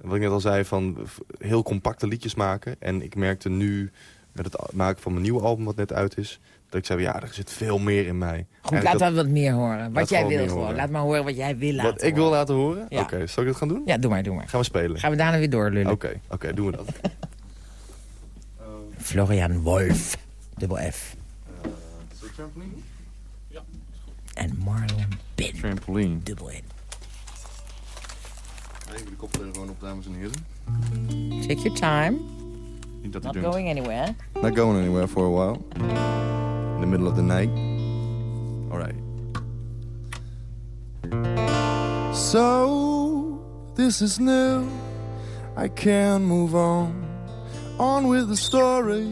wat ik net al zei, van heel compacte liedjes maken. En ik merkte nu, met het maken van mijn nieuwe album wat net uit is... dat ik zei, ja, er zit veel meer in mij. Goed, laat dat- we wat meer horen. Wat Laat jij wil gewoon. horen. Laat maar horen wat jij wil laten Wat ik wil laten horen? Ja. Oké, zal ik dat gaan doen? Ja, doe maar, doe maar. Gaan we spelen? Gaan we daarna weer doorlullen. Oké, oké, doen we dat. Florian Wolf, dubbel F. En Marlon Bin, Trampoline. dubbel N. Even de koptelefoon op, dames en heren. Take your time. Not going anywhere. Not going anywhere for a while. In the middle of the night. Alright. So, this is new. I can move on, on with the story.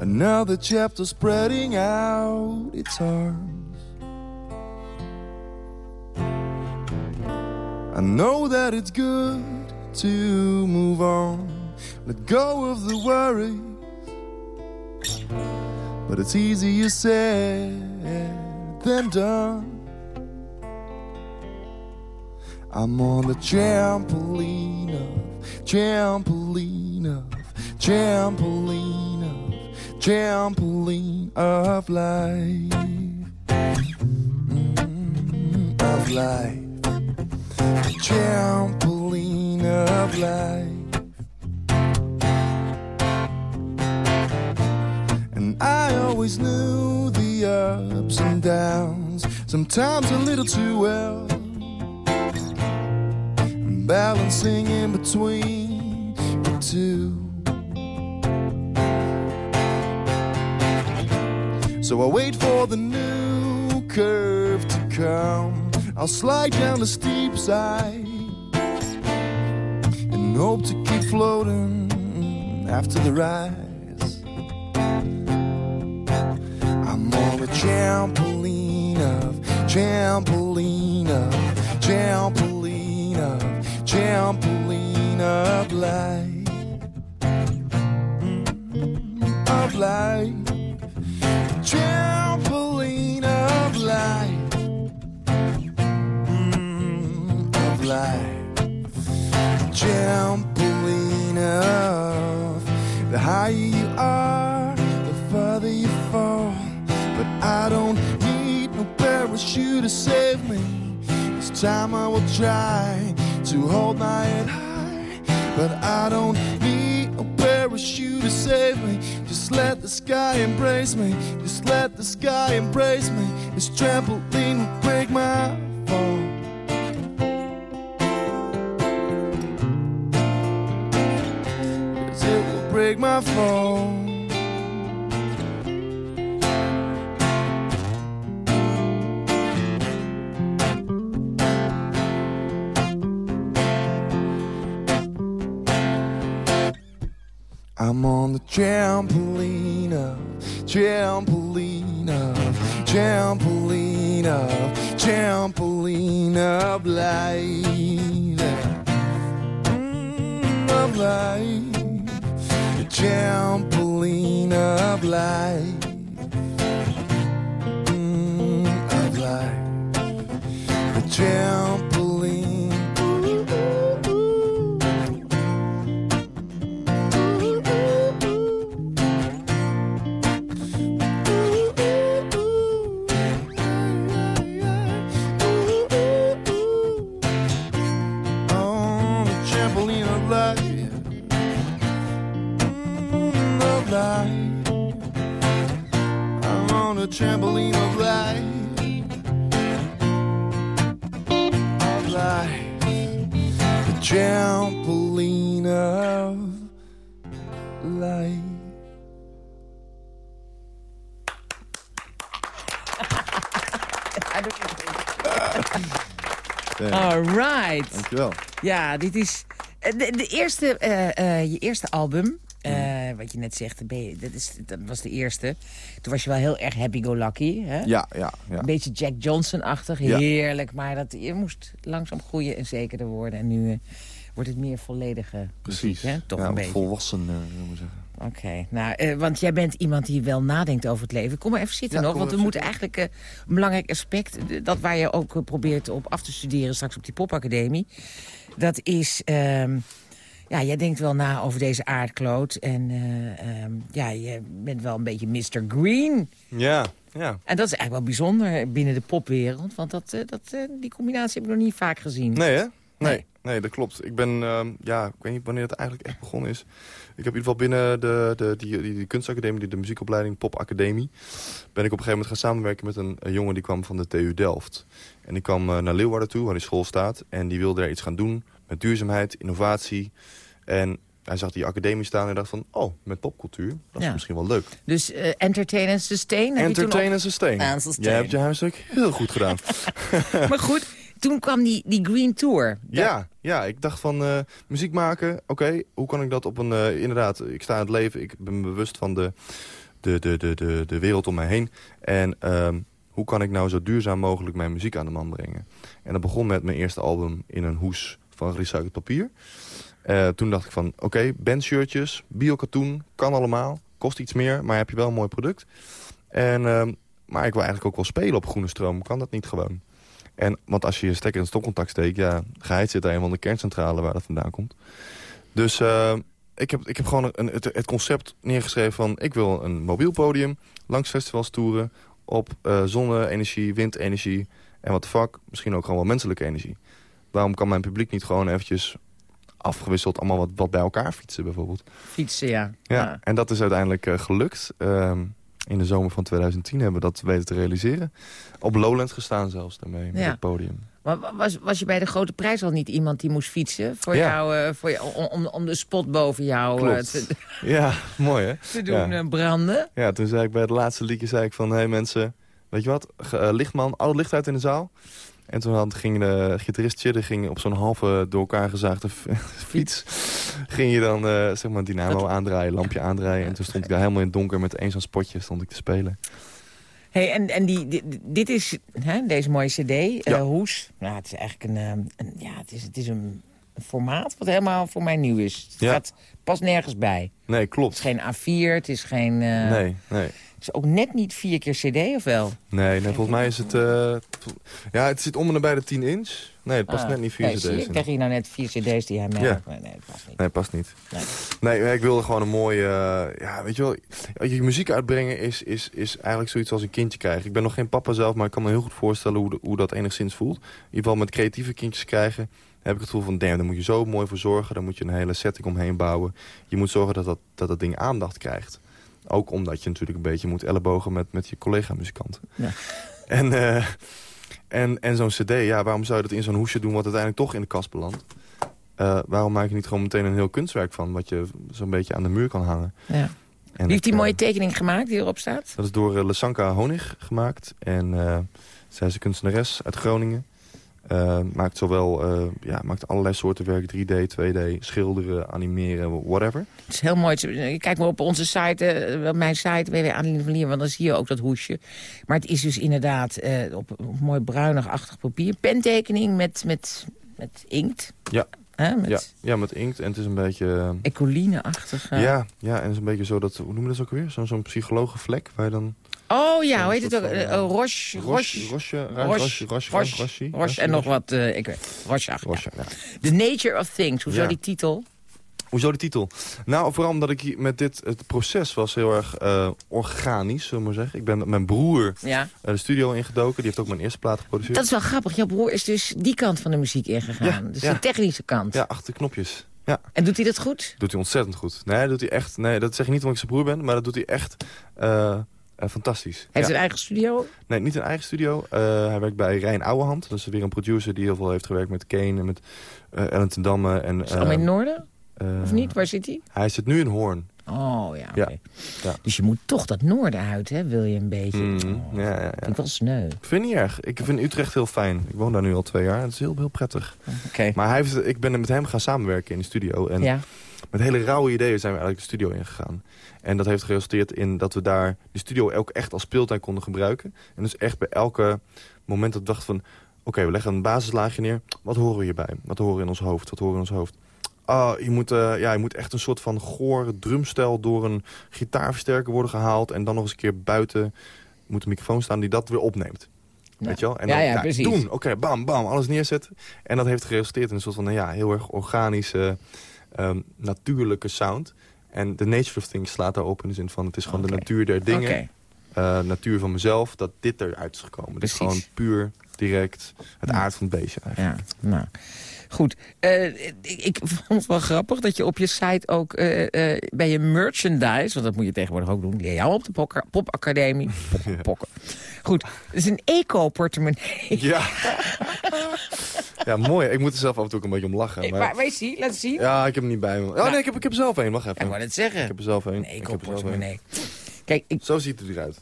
Another chapter spreading out its arms. I know that it's good to move on, let go of the worries. But it's easier said than done. I'm on the trampoline of, trampoline of, trampoline of, trampoline of life. Mm, of life. Trampoline of life. I always knew the ups and downs, sometimes a little too well balancing in between the two. So I wait for the new curve to come. I'll slide down the steep side and hope to keep floating after the rise. A trampoline of, trampoline of, trampoline of, trampoline of life. Mm, Of life. Trampoline of life. Mm, Of life. Trampoline time I will try to hold my head high. But I don't need a parachute to save me. Just let the sky embrace me. Just let the sky embrace me. This trampoline will break my fall. Cause it will break my fall. Trampoline of, trampoline of, trampoline of, trampoline of life. Mm, of life. Trampoline of life. Mm. The trampoline of life. Of life. The trampoline of life. All right. Dankjewel. Ja, dit is eh, de, de eerste, eh, eh, je eerste album. Wat je net zegt, ben je- dat, is, dat was de eerste. Toen was je wel heel erg happy-go-lucky. hè? Ja, ja, ja. Een beetje Jack Johnson-achtig. Ja. Heerlijk. Maar dat, je moest langzaam groeien en zekerder worden. En nu eh, wordt het meer volledige Precies. muziek? Toch ja, een beetje. volwassen, eh, zullen we zeggen. Oké, nou, eh, want jij bent iemand die wel nadenkt over het leven. Kom maar even zitten Ja, nog, want we moeten eigenlijk... eh, een belangrijk aspect, dat waar je ook probeert op af te studeren... straks op die popacademie, dat is... ja, jij denkt wel na over deze aardkloot. En ehm, ja, je bent wel een beetje Mr. Green. Ja, ja. En dat is eigenlijk wel bijzonder binnen de popwereld. Want dat, eh, dat, eh, die combinatie heb ik nog niet vaak gezien. Nee, hè? Nee, Nee. nee, dat klopt. Ik ben, ehm, ja, ik weet niet wanneer het eigenlijk echt begonnen is. Ik heb in ieder geval binnen de, de, die, die, die kunstacademie, die, de muziekopleiding Popacademie... ben ik op een gegeven moment gaan samenwerken met een, een jongen die kwam van de TU Delft. En die kwam naar Leeuwarden toe, waar die school staat. En die wilde daar iets gaan doen met duurzaamheid, innovatie. En hij zag die academie staan en dacht van... oh, met popcultuur, dat is Ja. misschien wel leuk. Dus eh, entertain and sustain. Entertain en sustain. En sustain. Jij hebt je huiswerk heel goed gedaan. Maar goed, toen kwam die, die Green Tour. Ja, ja, ik dacht van eh, muziek maken, oké, hoe kan ik dat op een... eh, inderdaad, ik sta in het leven, ik ben me bewust van de, de, de, de, de, de wereld om mij heen. En ehm, hoe kan ik nou zo duurzaam mogelijk mijn muziek aan de man brengen? En dat begon met mijn eerste album in een hoes van gerecycled papier. Eh, toen dacht ik van, oké, bandshirtjes, biokatoen, kan allemaal. Kost iets meer, maar heb je wel een mooi product. En, ehm, maar ik wil eigenlijk ook wel spelen op groene stroom. Kan dat niet gewoon? En, want als je je stekker in stopcontact steekt... ja, geheid zit daar een van de kerncentrale waar dat vandaan komt. Dus eh, ik, heb, ik heb gewoon een, het, het concept neergeschreven van... ik wil een mobiel podium langs festivals toeren... op eh, zonne-energie, windenergie en wat de fuck... misschien ook gewoon wel menselijke energie. Waarom kan mijn publiek niet gewoon eventjes afgewisseld... allemaal wat, wat bij elkaar fietsen bijvoorbeeld? Fietsen, ja. Ja, en dat is uiteindelijk eh, gelukt. Ehm, in de zomer van 2010 hebben we dat weten te realiseren. Op Lowlands gestaan zelfs daarmee, met Ja. het podium. Maar wa- was, was je bij de grote prijs al niet iemand die moest fietsen? Voor Ja. jou, eh, voor jou, om, om- de spot boven jou eh, te, Ja, mooi hè? te doen Ja. branden? Ja, toen zei ik bij het laatste liedje zei ik van... hé hey mensen, weet je wat, lichtman, alle licht uit in de zaal. En toen had, ging de gitarist Chidde ging op zo'n halve door elkaar gezaagde fiets... ging je dan eh, zeg maar dynamo aandraaien, lampje aandraaien. En toen stond ik daar helemaal in het donker met één zo'n spotje stond ik te spelen. Hey, en en die, di- dit is hè, deze mooie cd, eh. Hoes. Nou, het is eigenlijk een, eh, een, ja, het is, het is een, formaat wat helemaal voor mij nieuw is. Het Ja. gaat pas nergens bij. Nee, Het is klopt. geen A4, het is geen... eh, Nee, nee. Het is ook net niet vier keer cd, of wel? Nee, nee, volgens mij is het... eh, ja, het zit om en nabij de 10 inch. Nee, het past Ah, net niet vier nee, cd's zie je, in. Ik krijg hier nou net vier cd's die hij. Ja. Nee, nee, dat past niet. Nee, past niet. Nee. Ik wilde gewoon een mooie... eh, ja, weet je wel... Je muziek uitbrengen is, is, is eigenlijk zoiets als een kindje krijgen. Ik ben nog geen papa zelf, maar ik kan me heel goed voorstellen hoe, de- hoe dat enigszins voelt. In ieder geval met creatieve kindjes krijgen heb ik het gevoel van... damn, daar moet je zo mooi voor zorgen. Daar moet je een hele setting omheen bouwen. Je moet zorgen dat dat, dat, dat ding aandacht krijgt. Ook omdat je natuurlijk een beetje moet ellebogen met, met je collega-muzikanten. Ja. En, eh, en, en zo'n cd, ja, waarom zou je dat in zo'n hoesje doen... wat uiteindelijk toch in de kast belandt? Eh, waarom maak je niet gewoon meteen een heel kunstwerk van... wat je zo'n beetje aan de muur kan hangen? Ja. En Wie heeft die ik, mooie eh, tekening gemaakt die erop staat? Dat is door Lesanka Honig gemaakt. En eh, zij is een kunstenares uit Groningen. Eh, maakt zowel eh, ja, maakt allerlei soorten werk. 3D, 2D, schilderen, animeren, whatever. Het is heel mooi. Kijk maar op onze site, eh, op mijn site, Lier, want dan zie je ook dat hoesje. Maar het is dus inderdaad eh, op, op mooi bruinig-achtig papier. Pentekening met, met, met inkt. Ja. Met Ja, ja, met inkt. En het is een beetje... eh, ecoline-achtig. eh. ja, ja, en het is een beetje zo dat... Hoe noemen we dat ook weer? Zo'n zo'n psychologenvlek waar je dan... Oh ja, hoe heet het ook? Roche, Roche, Roche, Roche, Roche en nog wat, eh, ik weet ja. The Nature of Things, hoezo die titel? Hoezo de titel? Nou, vooral omdat ik met dit... Het proces was heel erg eh, organisch, zullen we maar zeggen. Ik ben met mijn broer Ja. eh, de studio ingedoken. Die heeft ook mijn eerste plaat geproduceerd. Dat is wel grappig. Jouw broer is dus die kant van de muziek ingegaan. Ja, dus ja. de technische kant. Ja, achter de knopjes. Ja, En doet hij dat goed? doet hij ontzettend goed. Nee, dat doet hij echt... Nee, dat zeg ik niet omdat ik zijn broer ben, maar dat doet hij echt eh, fantastisch. Heeft Ja. hij een eigen studio? Nee, niet een eigen studio. Eh, hij werkt bij Rijn Ouwehand. Dat is weer een producer die heel veel heeft gewerkt met Kane en met eh Ellen ten Damme. En, Is allemaal in het eh, noorden? Of niet? Waar zit hij? Hij zit nu in Hoorn. Oh, ja. Ja. Dus je moet toch dat noorden uit, hè? Wil je een beetje... Mhm, Oh, ja, ja. Vind ik wel sneu. Ik vind het niet erg. Ik vind Utrecht heel fijn. Ik woon daar nu al twee jaar. Het is heel, heel prettig. Oké. Maar hij heeft, ik ben met hem gaan samenwerken in de studio. En Ja. met hele rauwe ideeën zijn we eigenlijk de studio ingegaan. En dat heeft geresulteerd in dat we daar de studio ook echt als speeltuin konden gebruiken. En dus echt bij elke moment dat we dachten van... Oké, we leggen een basislaagje neer. Wat horen we hierbij? Wat horen we in ons hoofd? Wat horen we in ons hoofd? Ah, je, moet, eh, ja, je moet echt een soort van gore drumstel door een gitaarversterker worden gehaald. En dan nog eens een keer buiten moet een microfoon staan die dat weer opneemt. Ja. Weet je wel? En Ja, dan, ja, precies. Doen, oké, bam, bam, alles neerzetten. En dat heeft geresulteerd in een soort van ja, heel erg organische, ehm, natuurlijke sound. En The Nature of Things slaat daarop in de zin van... het is gewoon de natuur der dingen, eh, natuur van mezelf... dat dit eruit is gekomen. Dus gewoon puur, direct, het aard van het beestje eigenlijk. Ja, nou. Goed. Eh, ik, ik vond het wel grappig dat je op je site ook eh, bij je merchandise... want dat moet je tegenwoordig ook doen. Leer jou op de pokker- popacademie. Pokken, pokken. Goed. Het is een eco-portemonnee. Ja. ja, mooi. Ik moet er zelf af en toe ook een beetje om lachen. Maar... waar, waar is die? Laat zien. Ja, ik heb hem niet bij me. Oh nee, ik heb, ik heb er zelf een. Wacht even. Ik wou net zeggen. Ik heb er zelf een. Een Ik heb er zelf een. eco-portemonnee. Kijk, ik... Zo ziet het eruit.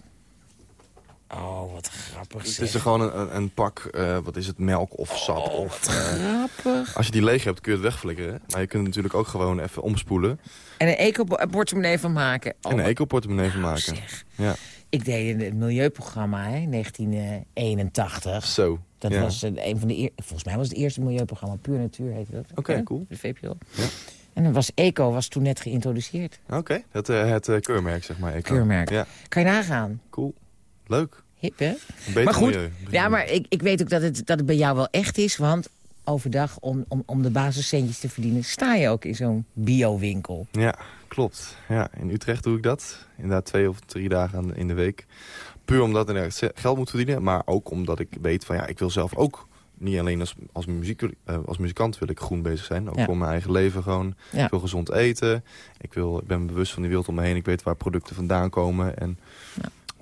Oh, wat grappig Het is er gewoon een, een, pak, eh, wat is het, melk of sap. Oh, of, wat eh, grappig. als je die leeg hebt, kun je het wegflikkeren. Maar je kunt het natuurlijk ook gewoon even omspoelen. En een eco-portemonnee van maken. Oh, en een wat eco-portemonnee van maken. zeg. Ja, Ik deed in het milieuprogramma, hè, 1981. zo. Dat ja. was een een van de volgens mij was het eerste milieuprogramma Puur Natuur heette dat. Oké, cool. De VPRO. Ja. En dan was Eco was toen net geïntroduceerd. Oké, het, eh, het eh, keurmerk, zeg maar. Eco. Keurmerk. Ja, Kan je nagaan? cool. Leuk. Hip, hè? Een beter Maar goed, milieu. Ja, maar ik, ik weet ook dat het, dat het bij jou wel echt is. Want overdag, om, om, om de basiscentjes te verdienen... sta je ook in zo'n bio-winkel. Ja, klopt. Ja, in Utrecht doe ik dat. Inderdaad twee of drie dagen in de week. Puur omdat ik geld moet verdienen. Maar ook omdat ik weet van ja, ik wil zelf ook... Niet alleen als, als, muziek, eh, als muzikant wil ik groen bezig zijn. Ook Ja. voor mijn eigen leven gewoon. Ja. Ik wil gezond eten. Ik, wil, ik ben bewust van die wereld om me heen. Ik weet waar producten vandaan komen. En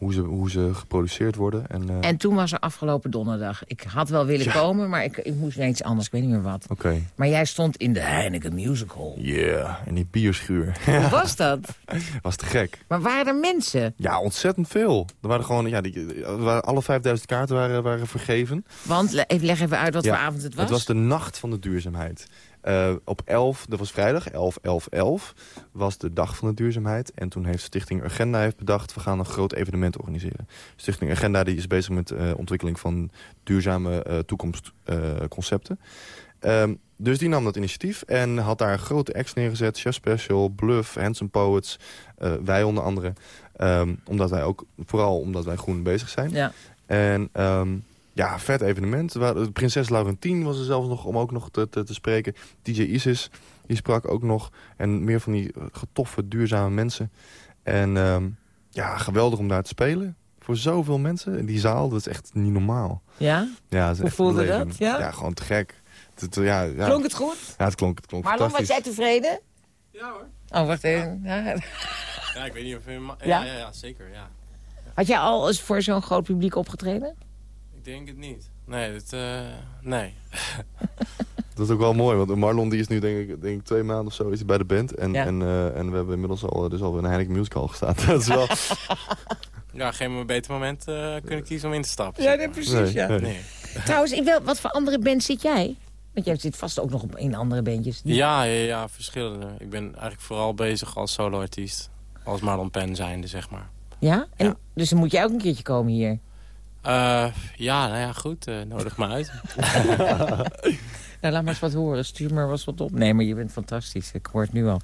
hoe, ze, hoe ze geproduceerd worden. En, eh, En toen was er afgelopen donderdag. Ik had wel willen Ja. komen, maar ik, ik moest naar iets anders. Ik weet niet meer wat. Oké. Maar jij stond in de Heineken Music Hall. Yeah, en die bierschuur. Hoe was dat? Was te gek. Maar waren er mensen? Ja, ontzettend veel. Er waren gewoon, ja, die, waren alle 5000 kaarten waren, waren vergeven. Want, even, leg even uit wat Ja, voor avond het was. Het was de nacht van de duurzaamheid. Eh, op 11, dat was vrijdag, 11, 11, 11, was de dag van de duurzaamheid. En toen heeft Stichting Agenda heeft bedacht, we gaan een groot evenement organiseren. Stichting Agenda die is bezig met de ontwikkeling van duurzame eh, toekomstconcepten. Ehm, dus die nam dat initiatief en had daar een grote acts neergezet. Chef Special, Bluff, Handsome Poets, wij onder andere. Ehm, omdat wij ook, vooral omdat wij groen bezig zijn. Ja. En ehm, ja, vet evenement. Waar- de Prinses Laurentien was er zelfs nog om ook nog te, te, te spreken. DJ Isis, die sprak ook nog. En meer van die eh, getoffe, duurzame mensen. En ehm, ja, geweldig om daar te spelen. Voor zoveel mensen. In die zaal, dat is echt niet normaal. Ja? Ja, dat is Hoe voelde beleving. dat? Ja? gewoon te gek. Het, het- ja, ja. Klonk het goed? Ja, het klonk, het klonk Marlon, was fantastisch. jij tevreden? Ja hoor. Oh, wacht even. Ja. Ja, ik weet niet of je... Ja? Ja, ja, ja, zeker, ja. Had jij al eens voor zo'n groot publiek opgetreden? Ik denk het niet. Nee, dit, eh, nee. Dat is ook wel mooi, want Marlon die is nu denk ik, denk ik twee maanden of zo is hij bij de band. En, Ja. en, eh, en we hebben inmiddels al, dus al een Heineken Musical gestaan. dat is wel... Ja, geen beter moment eh kunnen kiezen om in te stappen. Ja, nee, precies, Nee, ja. nee. Nee. Trouwens, in wel, wat voor andere band zit jij? Want jij zit vast ook nog op in andere bandjes. Ja, ja, ja, verschillende. Ik ben eigenlijk vooral bezig als soloartiest. Als Marlon Pen zijnde, zeg maar. Ja? En, Ja. Dus dan moet jij ook een keertje komen hier. Eh, ja, nou ja, goed. eh, nodig me uit. Nou, laat maar eens wat horen. Stuur maar eens wat op. Nee, maar je bent fantastisch. Ik hoor het nu al.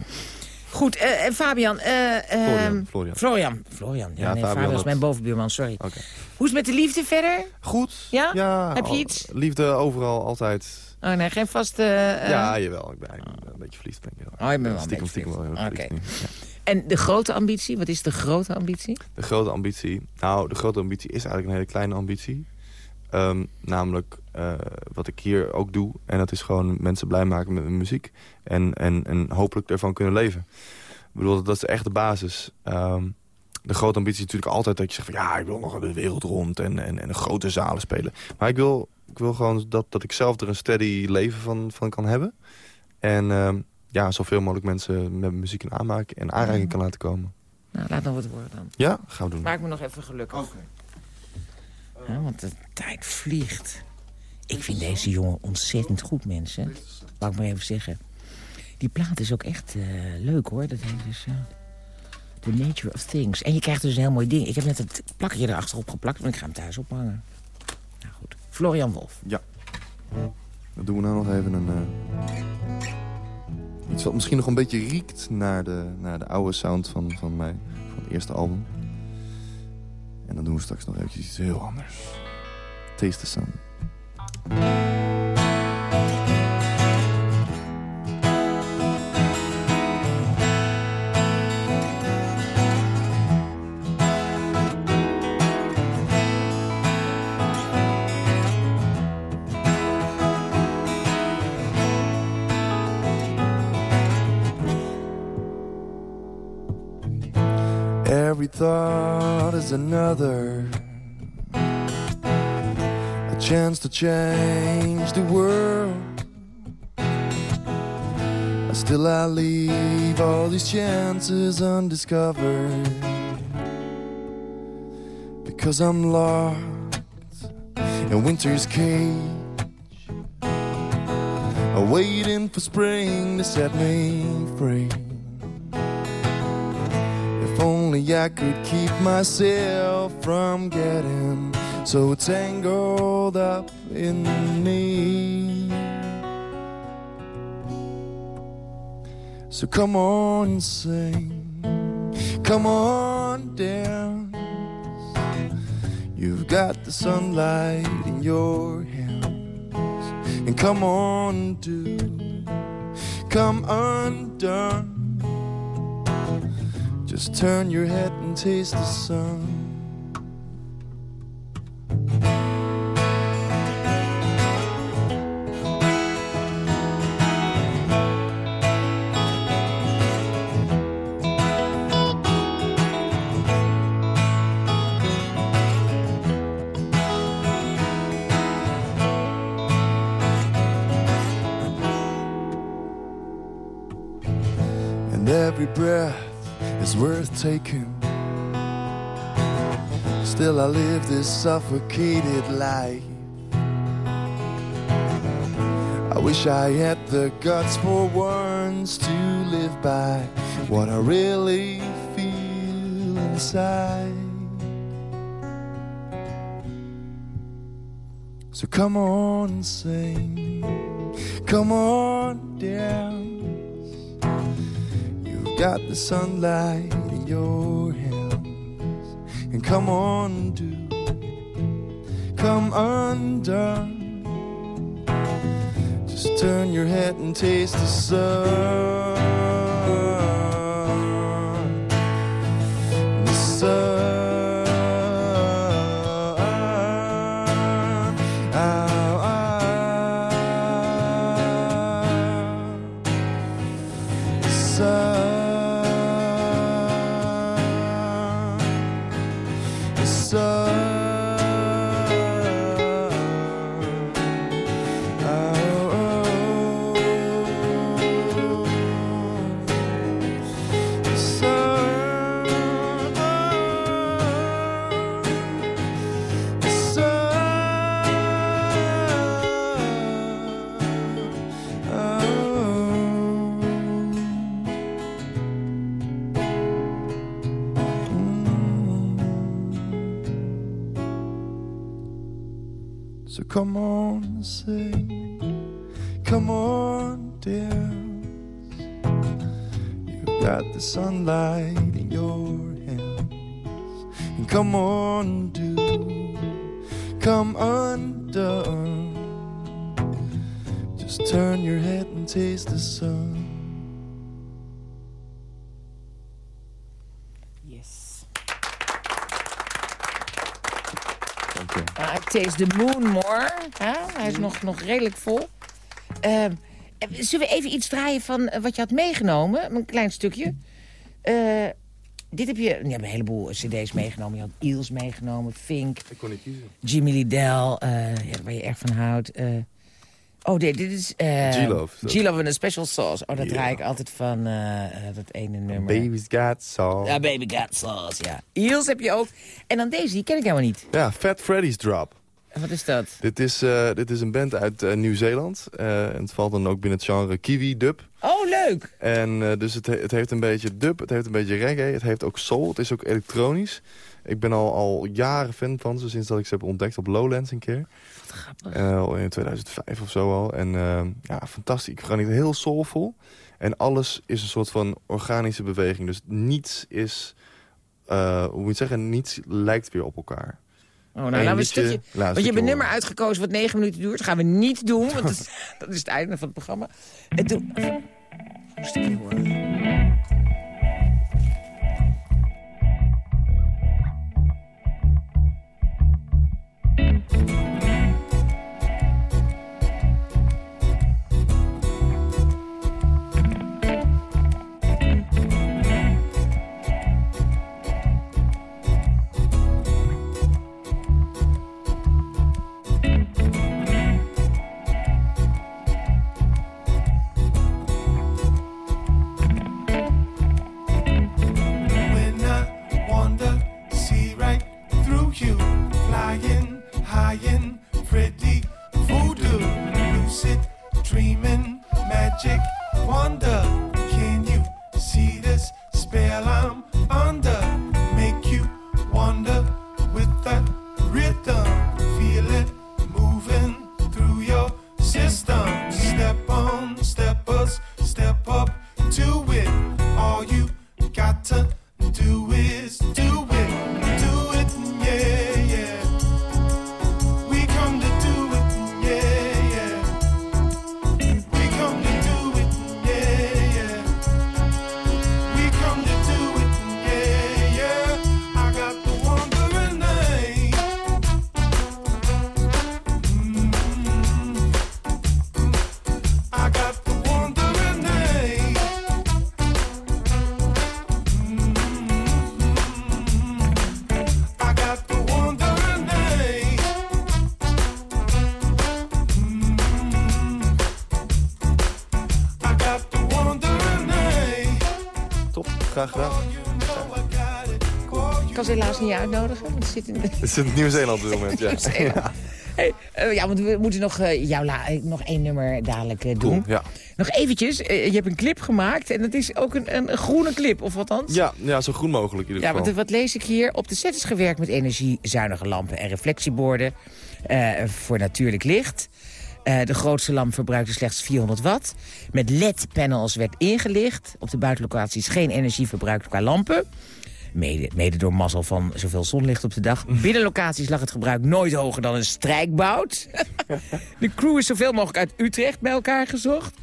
Goed, eh, Fabian. eh, ehm, Florian. Florian. Florian. Ja, Ja, nee, Fabian Fabian is mijn bovenbuurman, sorry. Oké. Hoe is het met de liefde verder? Goed. Ja? Heb je al- iets? Liefde overal, altijd. Oh nee, geen vaste... eh, ja, jawel. Ik ben eigenlijk een beetje verliefd. Ben ik. Oh, je bent wel een stiekem, beetje stiekem wel nu. Ja. En de grote ambitie? Wat is de grote ambitie? De grote ambitie. Nou, de grote ambitie is eigenlijk een hele kleine ambitie. Ehm, namelijk eh, wat ik hier ook doe. En dat is gewoon mensen blij maken met mijn muziek. En, en, en hopelijk ervan kunnen leven. Ik bedoel, dat is echt de basis. Ehm, de grote ambitie is natuurlijk altijd dat je zegt... Van, ja, ik wil nog de wereld rond en, en, en grote zalen spelen. Maar ik wil, ik wil gewoon dat, dat ik zelf er een steady leven van, van kan hebben. En ehm, ja, zoveel mogelijk mensen met muziek in aanmaken en aanraking kan laten komen. Nou, laat nog wat horen dan. Ja, gaan we doen. Maak me nog even gelukkig. Ja, want de tijd vliegt. Ik vind deze jongen ontzettend goed, mensen. Wou ik maar even zeggen. Die plaat is ook echt eh, leuk, hoor. Dat heet dus... eh, The Nature of Things. En je krijgt dus een heel mooi ding. Ik heb net het plakje erachterop geplakt, maar ik ga hem thuis ophangen. Nou goed. Florian Wolf. Ja. Dan doen we nou nog even een... iets wat misschien nog een beetje riekt naar de, de oude sound van, van, mij, van het eerste album. En dan doen we straks nog eventjes iets heel anders. Taste the Sun. Thought is another. A chance to change the world. Still I leave all these chances undiscovered. Because I'm locked in winter's cage. Waiting for spring to set me free if only I could keep myself from getting so tangled up in me. So come on, and sing. Come on, dance. You've got the sunlight in your hands. And come on, do. Come undone. Just turn your head and taste the sun. This suffocated life. I wish I had the guts for once to live by what I really feel inside. So come on, and sing. Come on, dance. You've got the sunlight in your hands. And come on, do. Come undone. Just turn your head and taste the sun. Come on, say, come on, dear. You've got the sunlight in your hands, and come on, do come undone. Taste the Moon More. Hij is nog, nog redelijk vol. Ehm, eh, zullen we even iets draaien van eh, wat je had meegenomen? Een klein stukje. Eh, dit heb je... Je hebt een heleboel cd's meegenomen. Je had Eels meegenomen, Fink, Ik kon niet kiezen. Jimmy Liddell, eh, ja, waar je erg van houdt. eh. oh, dit, dit is... eh, G-Love? G-Love en een Special Sauce. Oh, dat draai ik altijd van dat ene nummer. Baby's got soul. Ja, Baby Got Sauce, ja. Eels heb je ook. En dan deze, die ken ik helemaal niet. Ja, Fat Freddy's Drop. Wat is dat? Dit is, eh, dit is een band uit eh, Nieuw-Zeeland. En het valt dan ook binnen het genre kiwi-dub. Oh, leuk! En dus het, he- het heeft een beetje dub, het heeft een beetje reggae, het heeft ook soul, het is ook elektronisch. Ik ben al, al jaren fan van ze, sinds dat ik ze heb ontdekt op Lowlands een keer. Eh, al in 2005 of zo al. En ja, fantastisch. Gewoon niet heel soulvol. En alles is een soort van organische beweging. Dus niets is, hoe moet je zeggen, niets lijkt weer op elkaar. Oh, nou, laten we een stukje... Want je hebt een nummer uitgekozen wat negen minuten duurt. Dat gaan we niet doen, want dat, is- dat is het einde van het programma. En toen... Een stukje horen. To it. All you got to uitnodigen. het zit in. Het zit Nieuw-Zeeland op dit moment, ja. Hey, eh, ja, want we moeten nog eh, jou la- eh, nog één nummer dadelijk eh, doen. Cool, ja. Nog eventjes, eh, je hebt een clip gemaakt en dat is ook een, een, groene clip, of wat dan? Ja, ja, zo groen mogelijk in ieder Ja, geval. want wat lees ik hier? Op de set is gewerkt met energiezuinige lampen en reflectieborden eh, voor natuurlijk licht. Eh, de grootste lamp verbruikte slechts 400 watt. Met LED-panels werd ingelicht. Op de buitenlocaties geen energie verbruikt qua lampen. Mede, door mazzel van zoveel zonlicht op de dag. Binnenlocaties lag het gebruik nooit hoger dan een strijkbout. de crew is zoveel mogelijk uit Utrecht bij elkaar gezocht.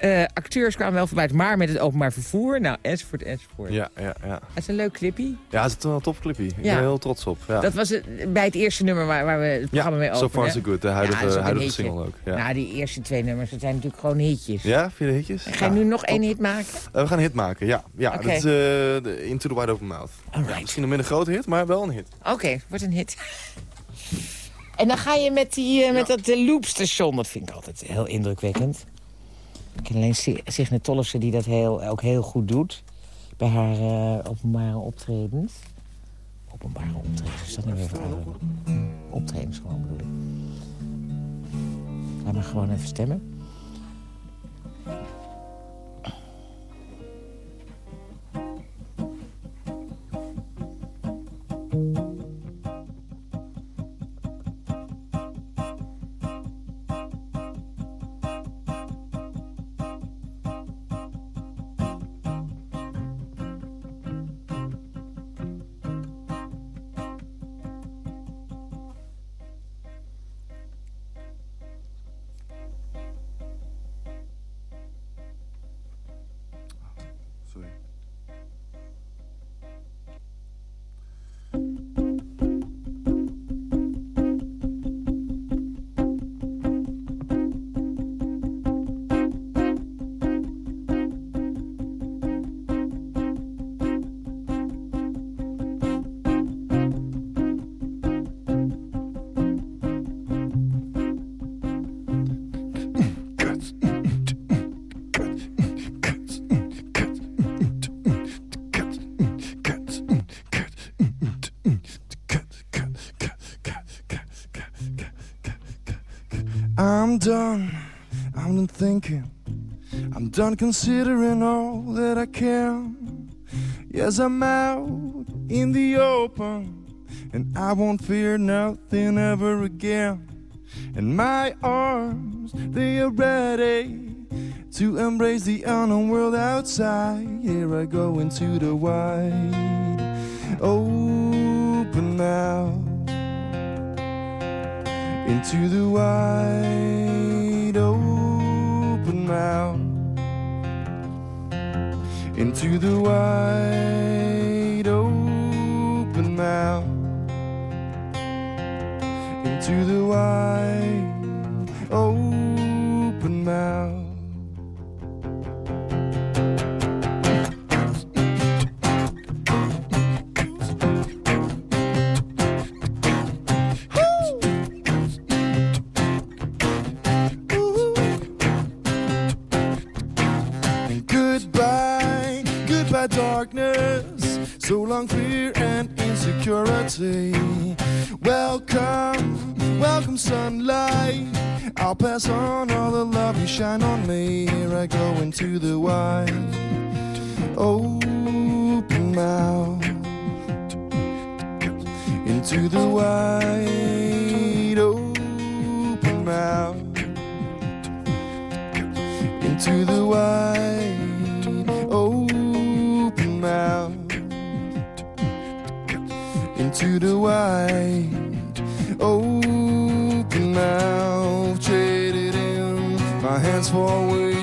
Eh, acteurs kwamen wel voorbij, maar met het openbaar vervoer. Nou, enzovoort, enzovoort. Ja, ja, ja. Het is een leuk clipje. Ja, het is een topclippie. Ik Ja. ben er heel trots op. Ja. Dat was het, bij het eerste nummer waar, waar we het programma mee openen. So Far So Good, de huidige, Ja, huidige single ook. Ja, Nou, die eerste twee nummers, dat zijn natuurlijk gewoon hitjes. ja de hitjes? Ga je nu nog top. één hit maken? Eh, we gaan een hit maken, ja. ja dat is de Into the Wide Open Mouth. Misschien een minder grote hit, maar wel een hit. Oké, wordt een hit. En dan ga je met, die, met dat eh, loopstation. Dat vind ik altijd heel indrukwekkend. Ik ken alleen Si- Signe Tollefsen die dat heel, ook heel goed doet. Bij haar eh, openbare optredens. Openbare optredens, is dat niet weer voor? Optredens gewoon bedoel ik. Laat maar gewoon even stemmen. Done, I'm done thinking. I'm done considering all that I can. Yes, I'm out in the open, and I won't fear nothing ever again. And my arms, they are ready to embrace the unknown world outside. Here I go into the wide open now. Into the wide mouth. Into the wide open mouth. Into the wide Fear and insecurity. Welcome, welcome sunlight. I'll pass on all the love you shine on me. Here I go into the wide open mouth. Into the wide open mouth into the wide into the wide open mouth traded in. My hands for wings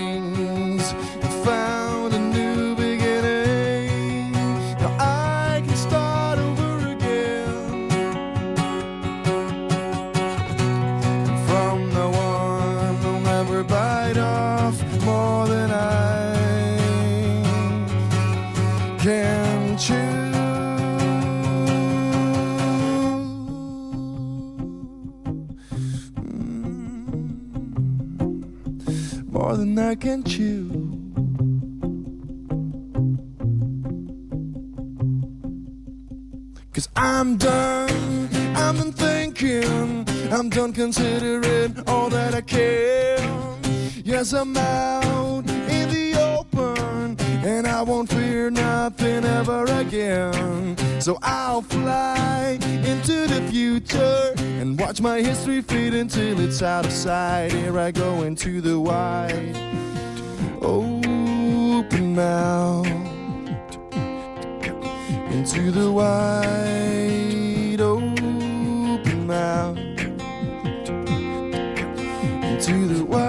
More than I can chew. Cause I'm done, I'm done thinking, I'm done considering all that I can. Yes, I'm out in the open, and I won't fear nothing ever again. So I'll fly into the future and watch my history fade until it's out of sight. Here I go into the wide open mouth into the wide open mouth into the wide